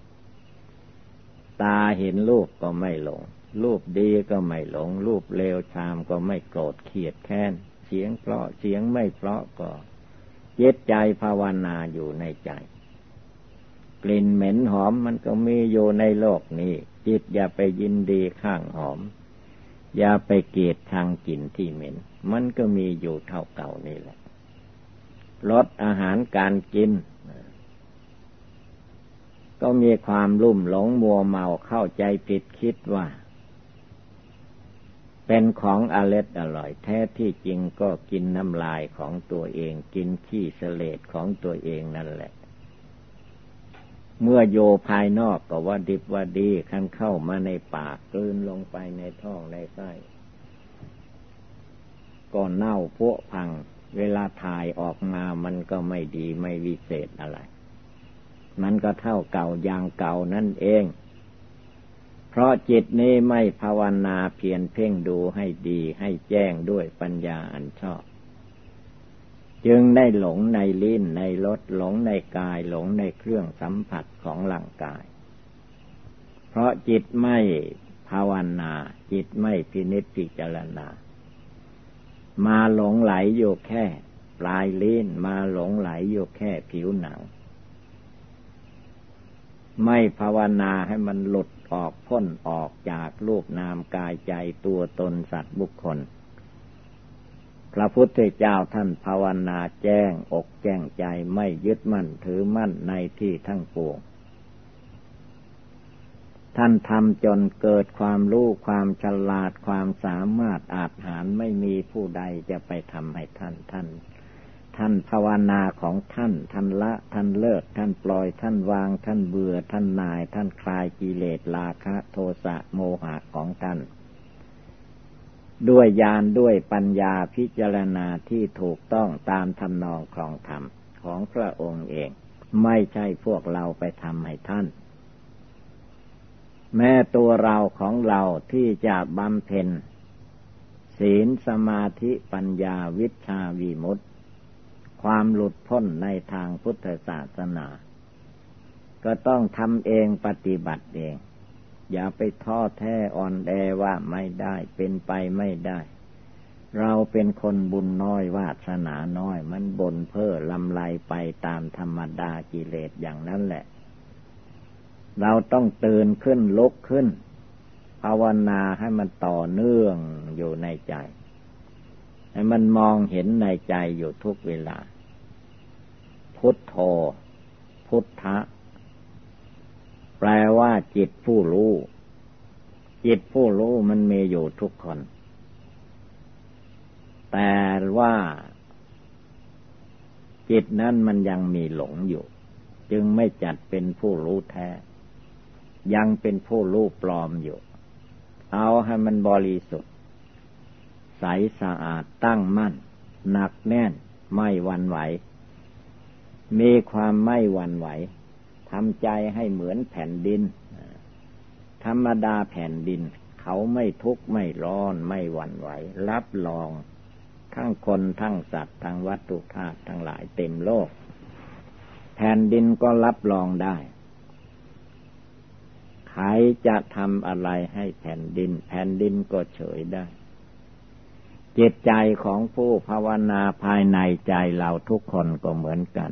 ตาเห็นรูปก็ไม่หลง รูปดีก็ไม่หลง รูปเลวชามก็ไม่โกรธเขียดแค้น เสียงเพราะเสียงไม่เพราะก็เย็ดใจภาวนาอยู่ในใจ กลิ่นเหม็นหอมมันก็มีอยู่ในโลกนี้ จิตอย่าไปยินดีข้างหอม อย่าไปเกลียดทางกลิ่นที่เหม็น มันก็มีอยู่เท่าเก่านี่แหละลดอาหารการกิน ก็มีความลุ่มหลงมัวเมาเข้าใจผิดคิดว่า เป็นของอร็ดอร่อยแท้ที่จริงก็กินน้ำลายของตัวเอง กินขี้เสลดของตัวเองนั่นแหละ เมื่อโยภายนอกก็ว่าดิบว่าดีคันเข้ามาในปากกลืนลงไปในท้องในไส้ก็เน่าพวพัง เวลาถ่ายออกมามันก็ไม่ดีไม่วิเศษอะไร มันก็เท่าเก่าอย่างเก่านั่นเอง เพราะจิตนี้ไม่ภาวนาเพียรเพ่งดูให้ดีให้แจ้งด้วยปัญญาอันชอบ จึงได้หลงในลิ้นในรสหลงในกายหลงในเครื่องสัมผัสของร่างกาย เพราะจิตไม่ภาวนา จิตไม่พินิจพิจารณา มาหลงไหลอยู่แค่ ปลายลิ้นมาหลงไหลอยู่แค่ผิวหนัง ไม่ภาวนาให้มันหลุดออกพ้นออกจากรูปนามกายใจตัวตนสัตว์บุคคล พระพุทธเจ้าท่านภาวนาแจ้งอกแจ้งใจไม่ยึดมั่นถือมั่นในที่ทั้งปวง ท่านทำจนเกิดความรู้ความฉลาดความสามารถอาจหารไม่มีผู้ใดจะไปทำให้ท่านท่าน ท่านภาวนาของท่านท่านละท่านเลิกท่านปล่อยท่านวางท่านเบื่อท่านนาย ท่านคลายกิเลสราคะ โทสะโมหะของท่าน ด้วยญาณด้วยปัญญาพิจารณาที่ถูกต้องตามทำนองครองธรรมของพระองค์เอง ไม่ใช่พวกเราไปทำให้ท่าน แม้ตัวเราของเราที่จะบำเพ็ญศีลสมาธิปัญญาวิชาวิมุตติ ความหลุดพ้นในทางพุทธศาสนา ก็ต้องทำเองปฏิบัติเอง อย่าไปท้อแท้อ่อนแอว่าไม่ได้เป็นไปไม่ได้ เราเป็นคนบุญน้อยวาสนาน้อย มันบนเพ้อลำไรไปตามธรรมดากิเลสอย่างนั้นแหละ เราต้องตื่นขึ้นลุกขึ้น ภาวนาให้มันต่อเนื่องอยู่ในใจ ให้มันมองเห็นในใจอยู่ทุกเวลา พุทโธ พุทธะ แปลว่าจิตผู้รู้ จิตผู้รู้มันมีอยู่ทุกคน แต่ว่า จิตนั้นมันยังมีหลงอยู่ จึงไม่จัดเป็นผู้รู้แท้ ยังเป็นผู้รู้ปลอมอยู่ เอาให้มันบริสุทธิ์ ใสสะอาดตั้งมั่น หนักแน่นไม่วันไหว มีความไม่วันไหว ทำใจให้เหมือนแผ่นดิน ธรรมดาแผ่นดิน เขาไม่ทุกข์ไม่ร้อนไม่หวั่นไหว รับรอง ทั้งคนทั้งสัตว์ทั้งวัตถุธาตุทั้งหลายเต็มโลก แผ่นดินก็รับรองได้ใครจะทำอะไรให้แผ่นดิน แผ่นดินก็เฉยได้ จิตใจของผู้ภาวนาภายในใจเราทุกคนก็เหมือนกัน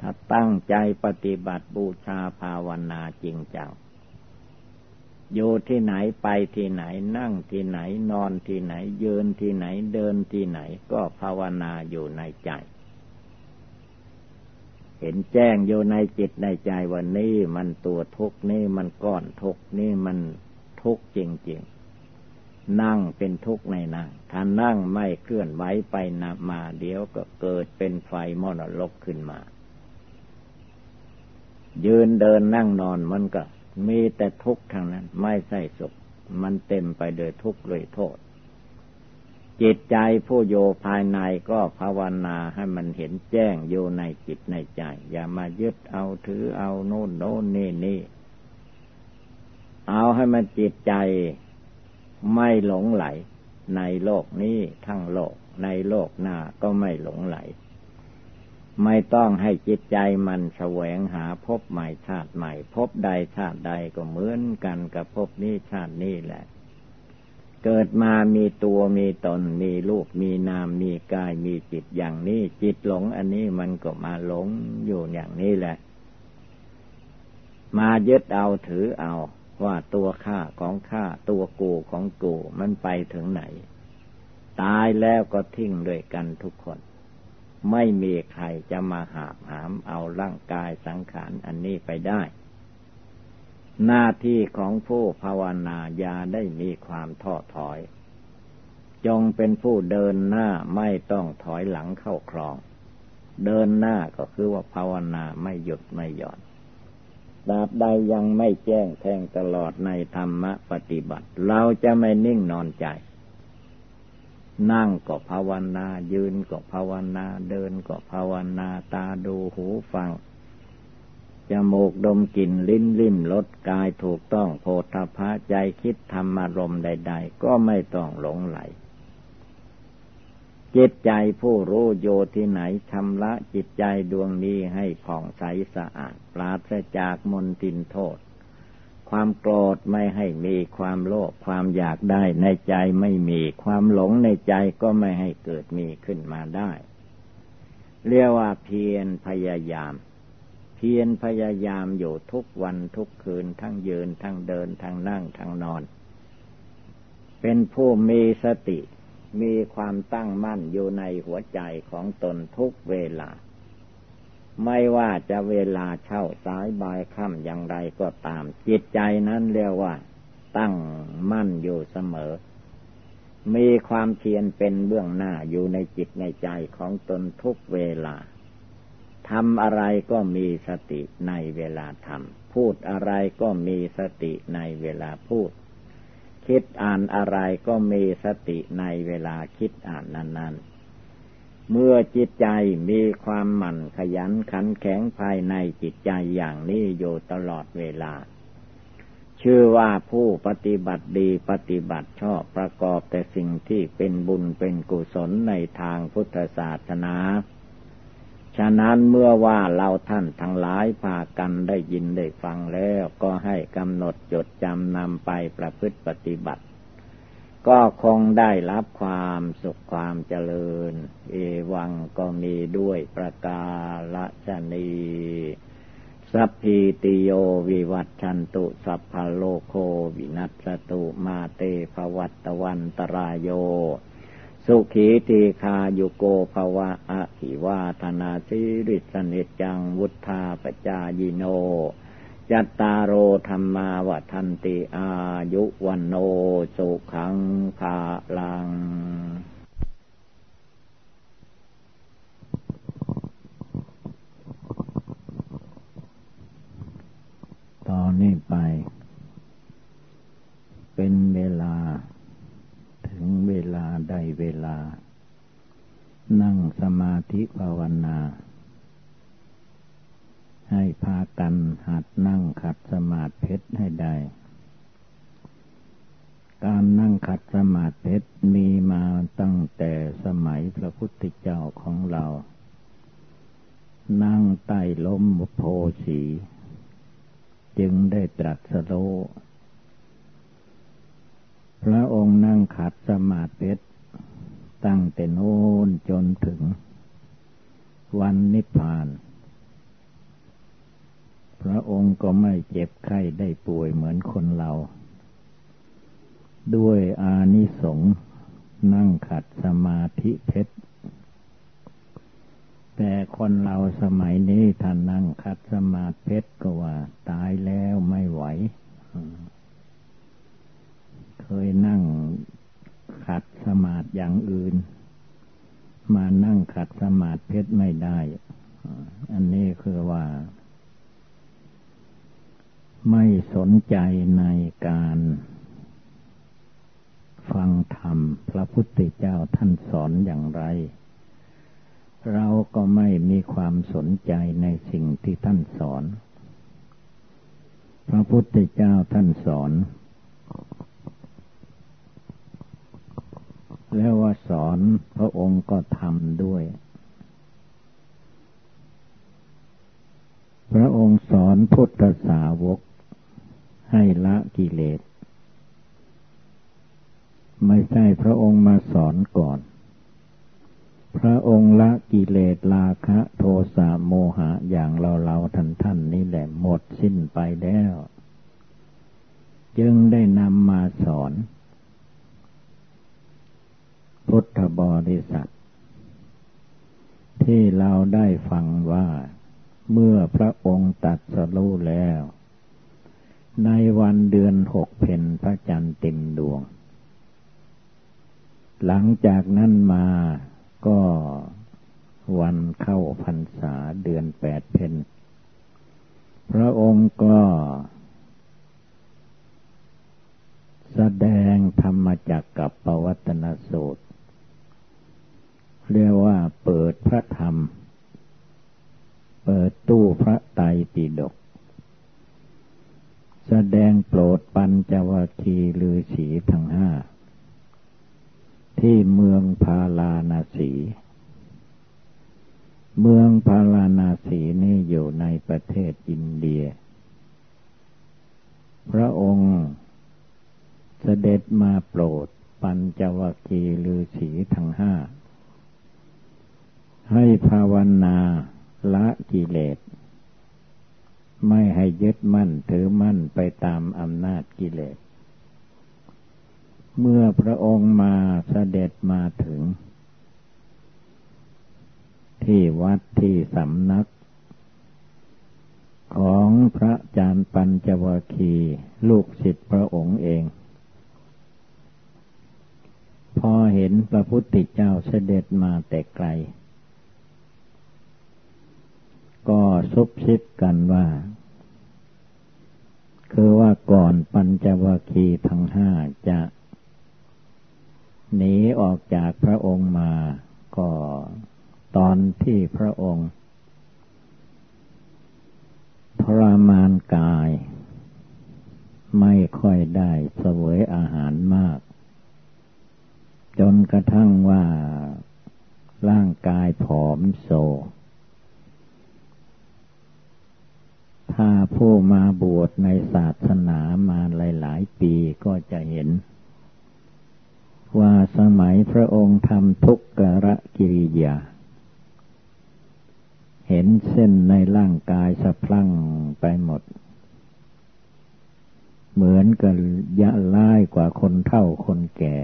ถ้าตั้งใจปฏิบัติบูชาภาวนาจริงจังอยู่ที่ไหนไปที่ไหนนั่งที่ไหนนอนที่ไหน ยืนที่ไหนเดินที่ไหนก็ภาวนาอยู่ในใจ เห็นแจ้งอยู่ในจิตในใจว่านี่มันตัวทุกนี่มันก้อนทุกนี่มันทุกจริงๆ นั่งเป็นทุกในนั่งถ้านั่งไม่เคลื่อนไหวไปนับมาเดี๋ยวก็เกิดเป็นไฟมอดกขึ้นมา ยืนเดินนั่งนอนมันก็มีแต่ทุกข์ทางนั้น ไม่ใช่สุข มันเต็มไปด้วยทุกข์ด้วยโทษ จิตใจผู้โยภายในก็ภาวนาให้มันเห็นแจ้งโยในจิตในใจ อย่ามายึดเอาถือเอาโน่นโน่นนี่นี่เอาให้มันจิตใจไม่หลงไหล ในโลกนี้ทั้งโลกในโลกหน้าก็ไม่หลงไหล ไม่ต้องให้จิตใจมันแสวงหาพบใหม่ชาติใหม่พบใดชาติใดก็เหมือนกันกับพบนี้ชาตินี้แหละ เกิดมามีตัวมีตนมีรูปมีนามมีกายมีจิตอย่างนี้ จิตหลงอันนี้มันก็มาหลงอยู่อย่างนี้แหละ มายึดเอาถือเอาว่าตัวข้าของข้าตัวกูของกูมันไปถึงไหน ตายแล้วก็ทิ้งด้วยกันทุกคน ไม่มีใครจะมาหาหามเอาร่างกายสังขารอันนี้ไปได้ หน้าที่ของผู้ภาวนายาได้มีความท้อถอย จงเป็นผู้เดินหน้าไม่ต้องถอยหลังเข้าครอง เดินหน้าก็คือว่าภาวนาไม่หยุดไม่หย่อนดาบใดยังไม่แจ้งแทงตลอดในธรรมะปฏิบัติ เราจะไม่นิ่งนอนใจ นั่งก็ภาวนา ยืนก็ภาวนา เดินก็ภาวนา ตาดูหูฟัง จมูกดมกลิ่นลิ้นลิ้มรสกายถูกต้องโพธาภะใจคิดธรรมารมใด ๆ ก็ไม่ต้องหลงไหล จิตใจผู้รู้โยที่ไหนชำระจิตใจดวงนี้ให้ผ่องใสสะอาด ปราศจากมนตินโทษ ความโกรธไม่ให้มีความโลภความอยากได้ในใจไม่มีความหลงในใจก็ไม่ให้เกิดมีขึ้นมาได้ เรียกว่าเพียรพยายาม เพียรพยายามอยู่ทุกวันทุกคืนทั้งยืนทั้งเดินทั้งนั่งทั้งนอน เป็นผู้มีสติ มีความตั้งมั่นอยู่ในหัวใจของตนทุกเวลา ไม่ว่าจะเวลาเช่าสายบายค่ำอย่างไรก็ตาม จิตใจนั้นเรียกว่า ตั้งมั่นอยู่เสมอ มีความเพียรเป็นเบื้องหน้าอยู่ในจิตในใจของตนทุกเวลาทำอะไรก็มีสติในเวลาทำพูดอะไรก็มีสติในเวลาพูด คิดอ่านอะไรก็มีสติในเวลาคิดอ่านนั้น ๆ เมื่อจิตใจมีความหมั่นขยันขันแข็งภายในจิตใจอย่างนี้อยู่ตลอดเวลา ชื่อว่าผู้ปฏิบัติดีปฏิบัติชอบประกอบแต่สิ่งที่เป็นบุญเป็นกุศลในทางพุทธศาสนา ฉะนั้นเมื่อว่าเราท่านทั้งหลายพากันได้ยินได้ฟังแล้วก็ให้กำหนดจดจำนำไปประพฤติปฏิบัติ ก็คงได้รับความสุขความเจริญ เอวังก็มีด้วยประกาศนีสัพพิติโยวิวัตชันตุ สัพพโลโควินัสตุมาเตภวัตวันตรายโย สุขีตีคาโยโกภวะอะหิวาธนาสิริสนิจังวุธาปจายิโน จัตตารโอธรรมาวทันติอายุวันโนสุขังภาลัง ตอนนี้ไป เป็นเวลา ถึงเวลาได้เวลา นั่งสมาธิภาวนา ให้พากันหัดนั่งขัดสมาธิเพชรให้ได้ การนั่งขัดสมาธิเพชรมีมาตั้งแต่สมัยพระพุทธเจ้าของเรา นั่งใต้ล้มโพสี จึงได้ตรัสโลพระองค์นั่งขัดสมาธิตั้งแต่โน้นจนถึง วันนิพพาน พระองค์ก็ไม่เจ็บไข้ได้ป่วยเหมือนคนเรา ด้วยอานิสงส์นั่งขัดสมาธิเพชร แต่คนเราสมัยนี้ท่านนั่งขัดสมาธิเพชรก็ว่า ตายแล้วไม่ไหว เคยนั่งขัดสมาธิอย่างอื่น มานั่งขัดสมาธิเพชรไม่ได้ อันนี้คือว่า ไม่ สนใจในการฟังธรรม พระพุทธเจ้าท่านสอนอย่างไร เราก็ไม่มีความสนใจในสิ่งที่ท่านสอน พระพุทธเจ้าท่านสอน แล้วว่าสอนพระองค์ก็ทำด้วย พระองค์สอนพุทธสาวก ให้ละกิเลส ไม่ใช่พระองค์มาสอนก่อน พระองค์ละกิเลสราคะโทสะโมหะอย่างเราเราท่านท่านนี่แหละหมดสิ้นไปแล้ว จึงได้นำมาสอน พุทธบริษัท ที่เราได้ฟังว่า เมื่อพระองค์ตัดสรู้แล้ว ในวันเดือนหกเพนพระจันทร์เต็มดวง หลังจากนั้นมาก็วันเข้าพรรษาเดือนแปดเพนพระองค์ก็แสดงธรรมจักกับปวัตนสูตร เรียกว่าเปิดพระธรรม เปิดตู้พระไตรปิฎก แสดงโปรดปัญจวัคคีย์ฤาษีทั้งห้า ที่เมืองพาลานาสี เมืองพาลานาสีนี่อยู่ในประเทศอินเดีย พระองค์เสด็จมาโปรดปัญจวัคคีย์ฤาษีทั้งห้า ให้ภาวนาละกิเลส ไม่ให้ยึดมั่นถือมั่นไปตามอำนาจกิเลส เมื่อพระองค์มาเสด็จมาถึง ที่วัดที่สำนัก ของพระจารย์ปัญจวคีลูกศิษย์พระองค์เอง พอเห็นพระพุทธเจ้าเสด็จมาแต่ไกล ก็ซุบซิบกันว่า คือว่าก่อนปัญจวคีทั้งห้าจะหนีออกจากพระองค์มาก็ตอนที่พระองค์ทรมานกาย ไม่ค่อยได้เสวยอาหารมาก จนกระทั่งว่าร่างกายผอมโซ ถ้าผู้มาบวชในศาสนามาหลาย ๆ ปีก็จะเห็น ว่าสมัยพระองค์ทำทุกกระกิริยา เห็นเส้นในร่างกายสะพลั่งไปหมด เหมือนกับยะล่ายกว่าคนเท่าคนแก่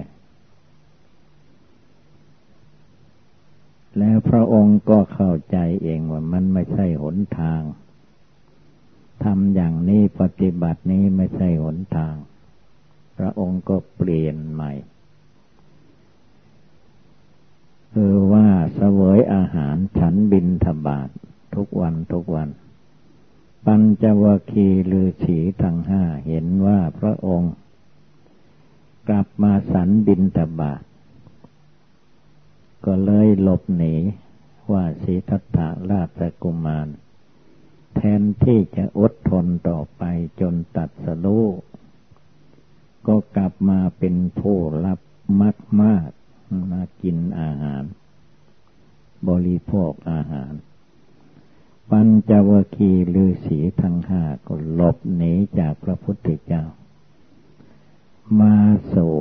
แล้วพระองค์ก็เข้าใจเองว่ามันไม่ใช่หนทาง ทำอย่างนี้ปฏิบัตินี้ไม่ใช่หนทาง พระองค์ก็เปลี่ยนใหม่ คือว่าเสวยอาหารฉันบินทบาททุกวันทุกวัน ปัญจวคีลือฉีทั้งห้าเห็นว่าพระองค์ กลับมาสันบินทบาทก็เลยหลบหนีว่าสีทัตถาราชกุมาร แทนที่จะอดทนต่อไปจนตัดสลูก็กลับมาเป็นผู้รับมากมากมากินอาหาร บริโภคอาหาร ปัญจวคีฤาษีทั้งห้าก็หลบหนีจากพระพุทธเจ้า มาสู่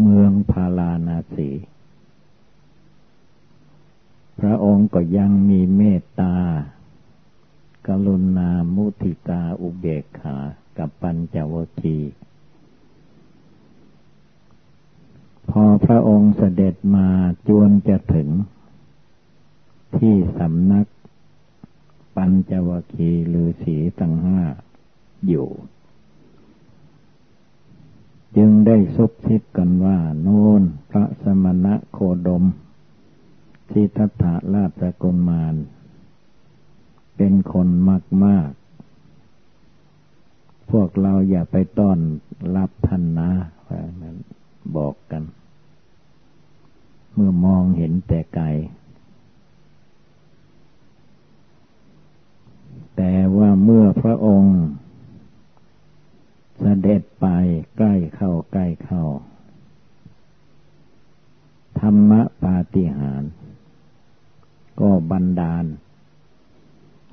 เมืองพาลานาสี พระองค์ก็ยังมีเมตตา กรุณามุทิตาอุเบกขากับปัญจวคีพอพระองค์เสด็จมาจวนจะถึง ที่สำนัก ปัญจวคีฤาษีตังห้าอยู่ จึงได้ซุบซิบกันว่า โน่นพระสมณะโคดม ทิทัตถาราชกุลมาร เป็นคนมากมาก พวกเราอย่าไปต้อนรับท่านนะบอกกัน เมื่อมองเห็นแต่ไกล แต่ว่าเมื่อพระองค์เสด็จไปใกล้เข้าใกล้เข้า ธรรมปาฏิหาร ก็บันดาล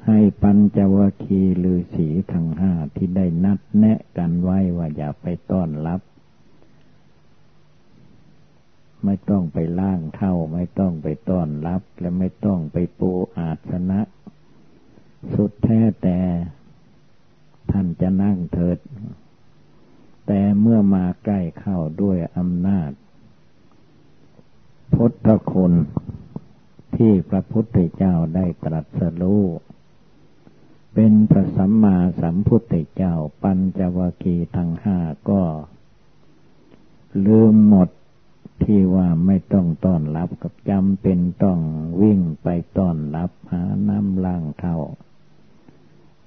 ให้ปัญจวคีลือสีทั้งห้าที่ได้นัดแนะกันไว้ว่าอย่าไปต้อนรับไม่ต้องไปล่างเท่า ไม่ต้องไปต้อนรับ และไม่ต้องไปปูอาสนะ สุดแท้แต่ท่านจะนั่งเถิด แต่เมื่อมาใกล้เข้าด้วยอำนาจพุทธคุณที่พระพุทธเจ้าได้ตรัสรู้เป็นพระสัมมาสัมพุทธเจ้าปัญจวคีทั้งห้า ก็ลืมหมดที่ว่าไม่ต้องต้อนรับกับจำเป็นต้องวิ่งไปต้อนรับหาน้ำล้างเท่า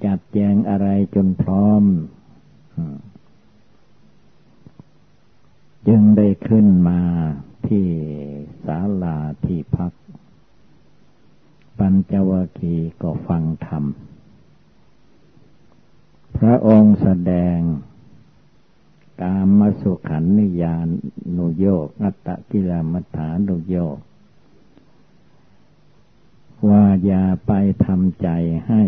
จัดแจงอะไรจนพร้อม จึงได้ขึ้นมาที่ศาลาที่พัก ปัญจวคีก็ฟังธรรม พระองค์แสดง กามสุขันนิยานุโยกอัตตกิลมัฐานุโยกว่าอย่าไปทำใจให้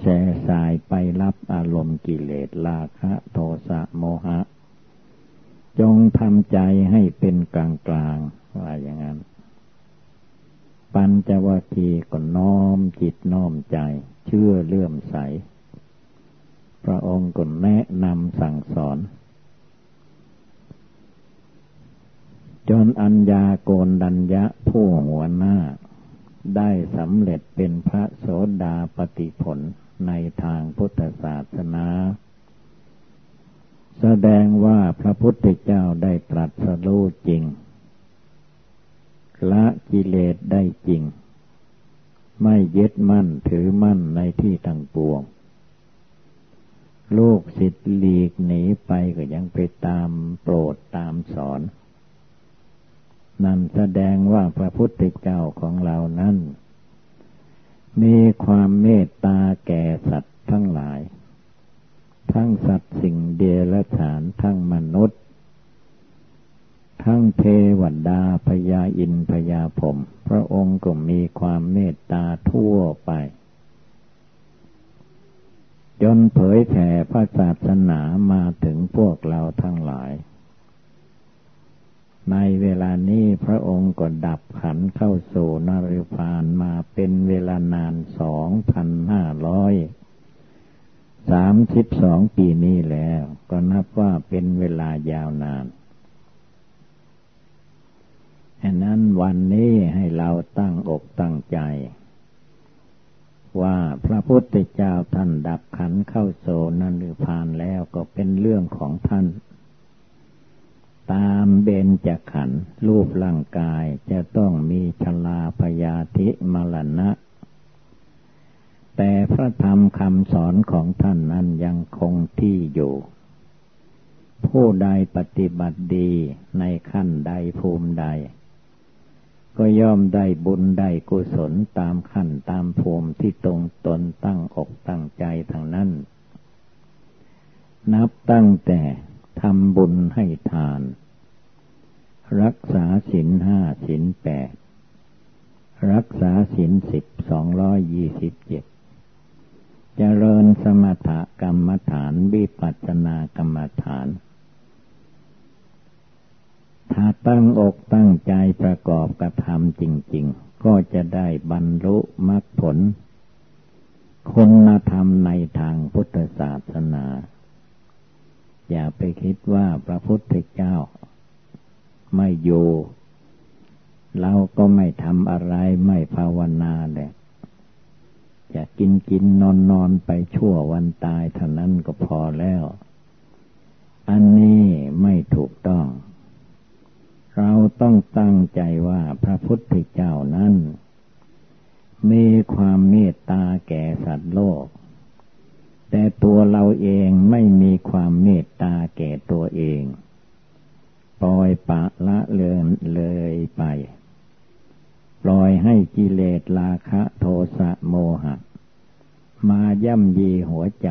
แช่สายไปรับอารมณ์กิเลสราคะโทสะโมหะ จงทำใจให้เป็นกลางกลางว่าอย่างนั้น ปัญจวัคคีย์ก็น้อมจิตน้อมใจ เชื่อเลื่อมใส พระองค์ก็แนะนำสั่งสอน จนอัญญาโกนดัญญะผู้หัวหน้า ได้สำเร็จเป็นพระโสดาปติผลในทางพุทธศาสนา แสดงว่าพระพุทธเจ้าได้ตรัสรู้จริงละกิเลสได้จริง ไม่ยึดมั่นถือมั่นในที่ต่างปวง ลูกศิษย์หลีกหนีไปก็ยังไปตามโปรดตามสอนนั่นแสดงว่าพระพุทธเจ้าของเรานั้น มีความเมตตาแก่สัตว์ทั้งหลาย ทั้งสัตว์สิ่งเดรัจฉานทั้งมนุษย์ ทั้งเทวดาพญาอินพญาผม พระองค์ก็มีความเมตตาทั่วไป จนเผยแผ่พระศาสนามาถึงพวกเราทั้งหลาย ในเวลานี้พระองค์ก็ดับขันเข้าสู่นริพานมาเป็นเวลานานสองพันห้าร้อยสามสิบสองปีนี้แล้ว ก็นับว่าเป็นเวลายาวนานดังนั้นวันนี้ให้เราตั้งอกตั้งใจ ว่าพระพุทธเจ้าท่านดับขันเข้าโซนันหรือผ่านแล้วก็เป็นเรื่องของท่าน ตามเบญจขันรูปร่างกายจะต้องมีชลาพยาธิมรณะ แต่พระธรรมคำสอนของท่านนั้นยังคงที่อยู่ ผู้ใดปฏิบัติดีในขั้นใดภูมิใด ก็ย่อมได้บุญได้กุศลตามขั้นตามภูมิที่ตรงตนตั้งอกตั้งใจทางนั้น นับตั้งแต่ทำบุญให้ทาน รักษาศีลห้าศีลแปดรักษาศีลสิบสองร้อยยี่สิบเจ็ดเจริญสมถกรรมฐานวิปัสสนากรรมฐาน ถ้าตั้งอกตั้งใจประกอบกระทำจริง ๆ ก็จะได้บรรลุมรรคผล คุณธรรมในทางพุทธศาสนา อย่าไปคิดว่าพระพุทธเจ้า ไม่อยู่เราก็ไม่ทำอะไรไม่ภาวนาแหละจะกินกินนอนนอนไปชั่ววันตายเท่านั้นก็พอแล้ว อันนี้ไม่ถูกต้อง เราต้องตั้งใจว่าพระพุทธเจ้านั้น มีความเมตตาแก่สัตว์โลก แต่ตัวเราเองไม่มีความเมตตาแก่ตัวเอง ปล่อยปะละเลือนเลยไป ปล่อยให้กิเลสราคะโทสะโมหะ มาย่ำยีหัวใจ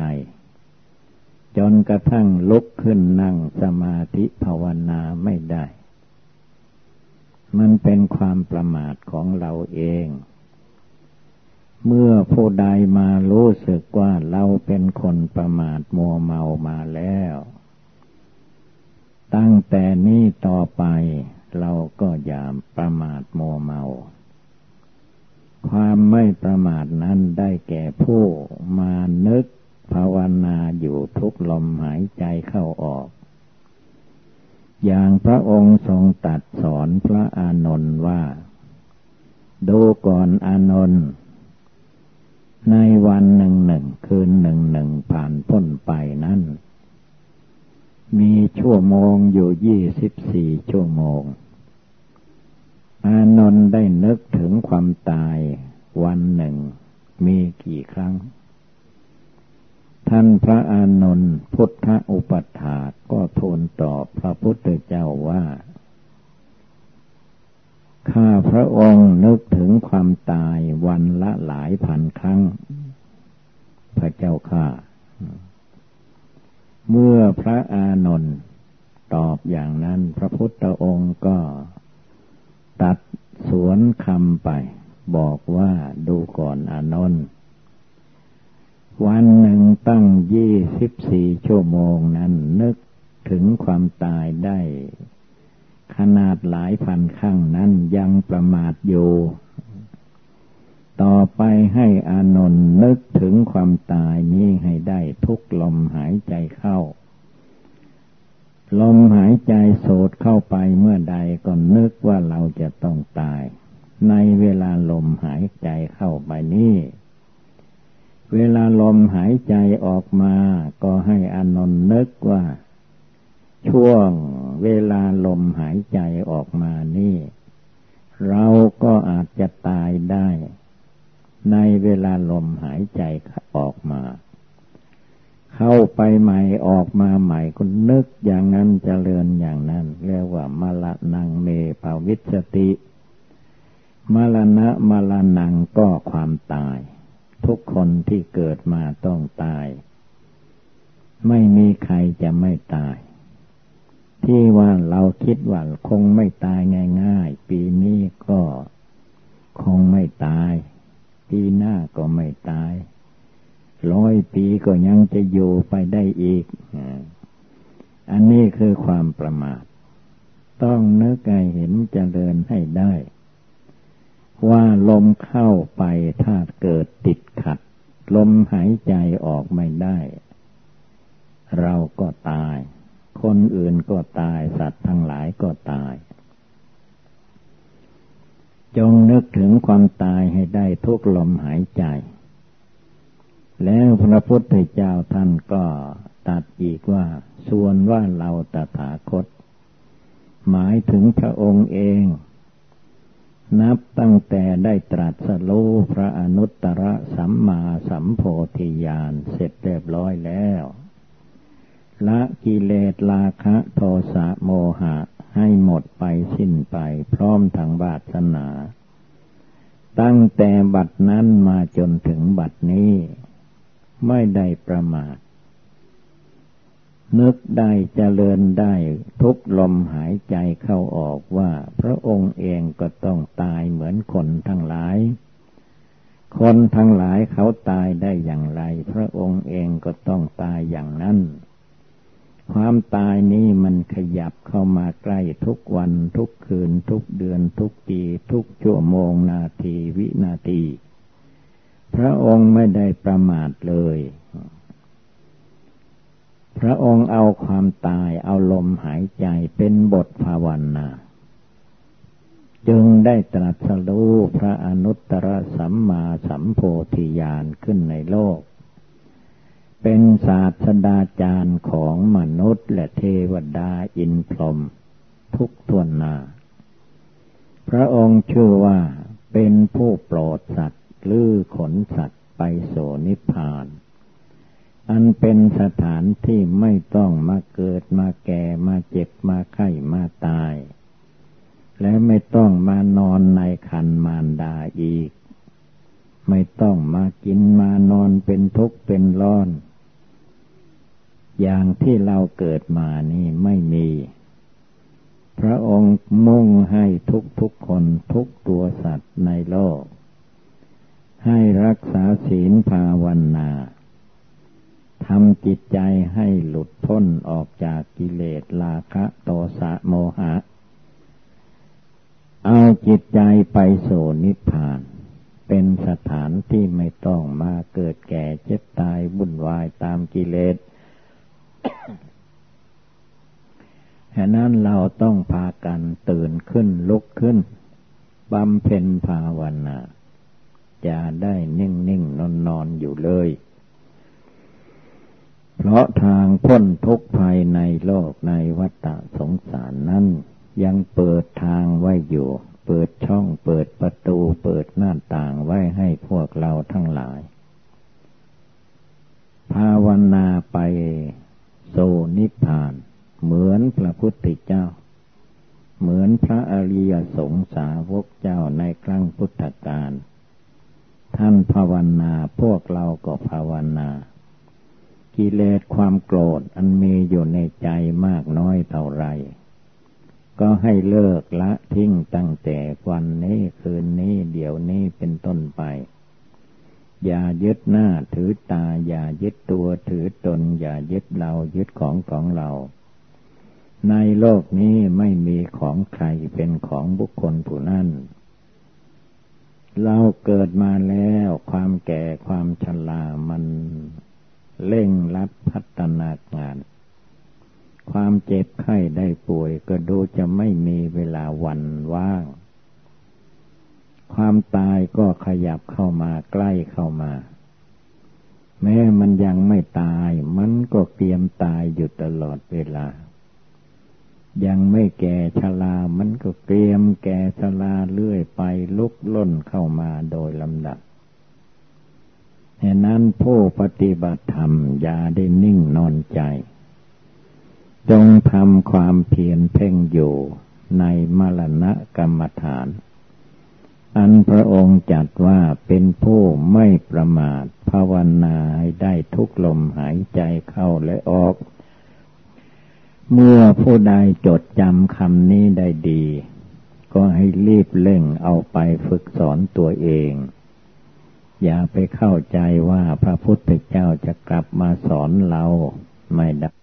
จนกระทั่งลุกขึ้นนั่งสมาธิภาวนาไม่ได้ มันเป็นความประมาทของเราเอง เมื่อผู้ใดมารู้สึกว่าเราเป็นคนประมาทมัวเมามาแล้ว ตั้งแต่นี้ต่อไปเราก็อย่าประมาทโมเมา ความไม่ประมาทนั้นได้แก่ผู้มานึกภาวนาอยู่ทุกลมหายใจเข้าออก อย่างพระองค์ทรงตัดสอนพระอานนท์ว่า ดูก่อนอานนท์ในวันหนึ่งหนึ่งคืนหนึ่งหนึ่งผ่านพ้นไปนั้น มีชั่วโมงอยู่ยี่สิบสี่ชั่วโมง อานนท์ได้นึกถึงความตายวันหนึ่งมีกี่ครั้ง ท่านพระอานนท์พุทธอุปัฏฐาก็ทูลตอบพระพุทธเจ้าว่า ข้าพระองค์นึกถึงความตายวันละหลายพันครั้ง พระเจ้าข้าเมื่อพระอานนท์ตอบอย่างนั้นพระพุทธองค์ก็ตัดสวนคำไป บอกว่าดูก่อนอานนท์ วันหนึ่งตั้งยี่สิบสี่ชั่วโมงนั้นนึกถึงความตายได้ ขนาดหลายพันครั้งนั้นยังประมาทอยู่ต่อไปให้อานนท์นึกถึงความตายนี้ให้ได้ทุกลมหายใจเข้า ลมหายใจโสดเข้าไปเมื่อใดก็นึกว่าเราจะต้องตาย ในเวลาลมหายใจเข้าไปนี้ เวลาลมหายใจออกมาก็ให้อานนท์นึกว่า ช่วงเวลาลมหายใจออกมานี่ เราก็อาจจะตายได้ ในเวลาลมหายใจออกมา เข้าไปใหม่ออกมาใหม่ก็นึกอย่างนั้นจเจริญอย่างนั้น เรียกว่ามละนังเมภาวิสติมรณะมรณังก็ความตาย ทุกคนที่เกิดมาต้องตาย ไม่มีใครจะไม่ตาย ที่ว่าเราคิดว่าคงไม่ตายง่าย ๆ ปีนี้ก็คงไม่ตาย ปีหน้าก็ไม่ตาย ร้อยปีก็ยังจะอยู่ไปได้อีก อันนี้คือความประมาท ต้องนึกให้เห็นเจริญให้ได้ ว่าลมเข้าไปถ้าเกิดติดขัด ลมหายใจออกไม่ได้ เราก็ตาย คนอื่นก็ตาย สัตว์ทั้งหลายก็ตาย จงนึกถึงความตายให้ได้ทุกลมหายใจ แล้วพระพุทธเจ้าท่านก็ตัดอีกว่า ส่วนว่าเราตถาคต หมายถึงพระองค์เอง นับตั้งแต่ได้ตรัสรู้พระอนุตตรสัมมาสัมโพธิญาณเสร็จเรียบร้อยแล้ว ละกิเลสราคะโทสะโมหะให้หมดไปสิ้นไปพร้อมทางบาสนา ตั้งแต่บัดนั้นมาจนถึงบัดนี้ ไม่ได้ประมาท นึกได้เจริญได้ทุกลมหายใจเข้าออกว่า พระองค์เองก็ต้องตายเหมือนคนทั้งหลาย คนทั้งหลายเขาตายได้อย่างไร พระองค์เองก็ต้องตายอย่างนั้น ความตายนี้มันขยับเข้ามาใกล้ทุกวันทุกคืน ทุกเดือนทุกปี ทุกชั่วโมงนาทีวินาที พระองค์ไม่ได้ประมาทเลย พระองค์เอาความตายเอาลมหายใจเป็นบทภาวนา จึงได้ตรัสรู้พระอนุตตรสัมมาสัมโพธิญาณขึ้นในโลก เป็นศาสดาจารย์ของมนุษย์และเทวดาอินพรหมทุกทวนนา พระองค์ชื่อว่าเป็นผู้โปรดสัตว์ลือขนสัตว์ไปโสนิพพาน อันเป็นสถานที่ไม่ต้องมาเกิดมาแก่มาเจ็บมาไข้มาตาย และไม่ต้องมานอนในคันมารดาอีก ไม่ต้องมากินมานอนเป็นทุกข์เป็นร้อน อย่างที่เราเกิดมานี่ไม่มี พระองค์มุ่งให้ทุกทุกคนทุกตัวสัตว์ในโลก ให้รักษาศีลภาวนา ทำจิตใจให้หลุดพ้นออกจากกิเลสราคะโทสะโมหะ เอาจิตใจไปสู่นิพพาน เป็นสถานที่ไม่ต้องมาเกิดแก่เจ็บตายบุ่นวายตามกิเลสฉะนั้นเราต้องพากันตื่นขึ้นลุกขึ้นบำเพ็ญภาวนาจะได้นิ่งนิ่งนอนนอนอยู่เลย เพราะทางพ้นทุกภัยในโลกในวัฏสงสารนั้น ยังเปิดทางไว้อยู่ เปิดช่องเปิดประตูเปิดหน้าต่างไว้ให้พวกเราทั้งหลาย ภาวนาไปโซนิพาน เหมือนพระพุทธเจ้า เหมือนพระอริยสงสาวกเจ้าในครั้งพุทธกาลท่านภาวนาพวกเราก็ภาวนา กิเลสความโกรธอันมีอยู่ในใจมากน้อยเท่าไร ก็ให้เลิกละทิ้งตั้งแต่วันนี้คืนนี้เดี๋ยวนี้เป็นต้นไป อย่ายึดหน้าถือตา อย่ายึดตัวถือตน อย่ายึดเรายึดของของเรา ในโลกนี้ไม่มีของใครเป็นของบุคคลผู้นั้นเราเกิดมาแล้วความแก่ความชรามัน เร่งรัดพัฒนางานความเจ็บไข้ได้ป่วยก็ดูจะไม่มีเวลาวันว่าง ความตายก็ขยับเข้ามาใกล้เข้ามา แม้มันยังไม่ตาย มันก็เตรียมตายอยู่ตลอดเวลา ยังไม่แก่ชรามันก็เตรียมแก่ชราเรื่อยไปลุกล้นเข้ามาโดยลำดับ ฉะนั้นผู้ปฏิบัติธรรมอย่าได้นิ่งนอนใจ จงทำความเพียรเพ่งอยู่ในมรณะกรรมฐาน อันพระองค์จัดว่าเป็นผู้ไม่ประมาทภาวนาให้ได้ทุกลมหายใจเข้าและออก เมื่อผู้ใดจดจำคำนี้ได้ดี ก็ให้รีบเร่งเอาไปฝึกสอนตัวเอง อย่าไปเข้าใจว่าพระพุทธเจ้าจะกลับมาสอนเราไม่ได้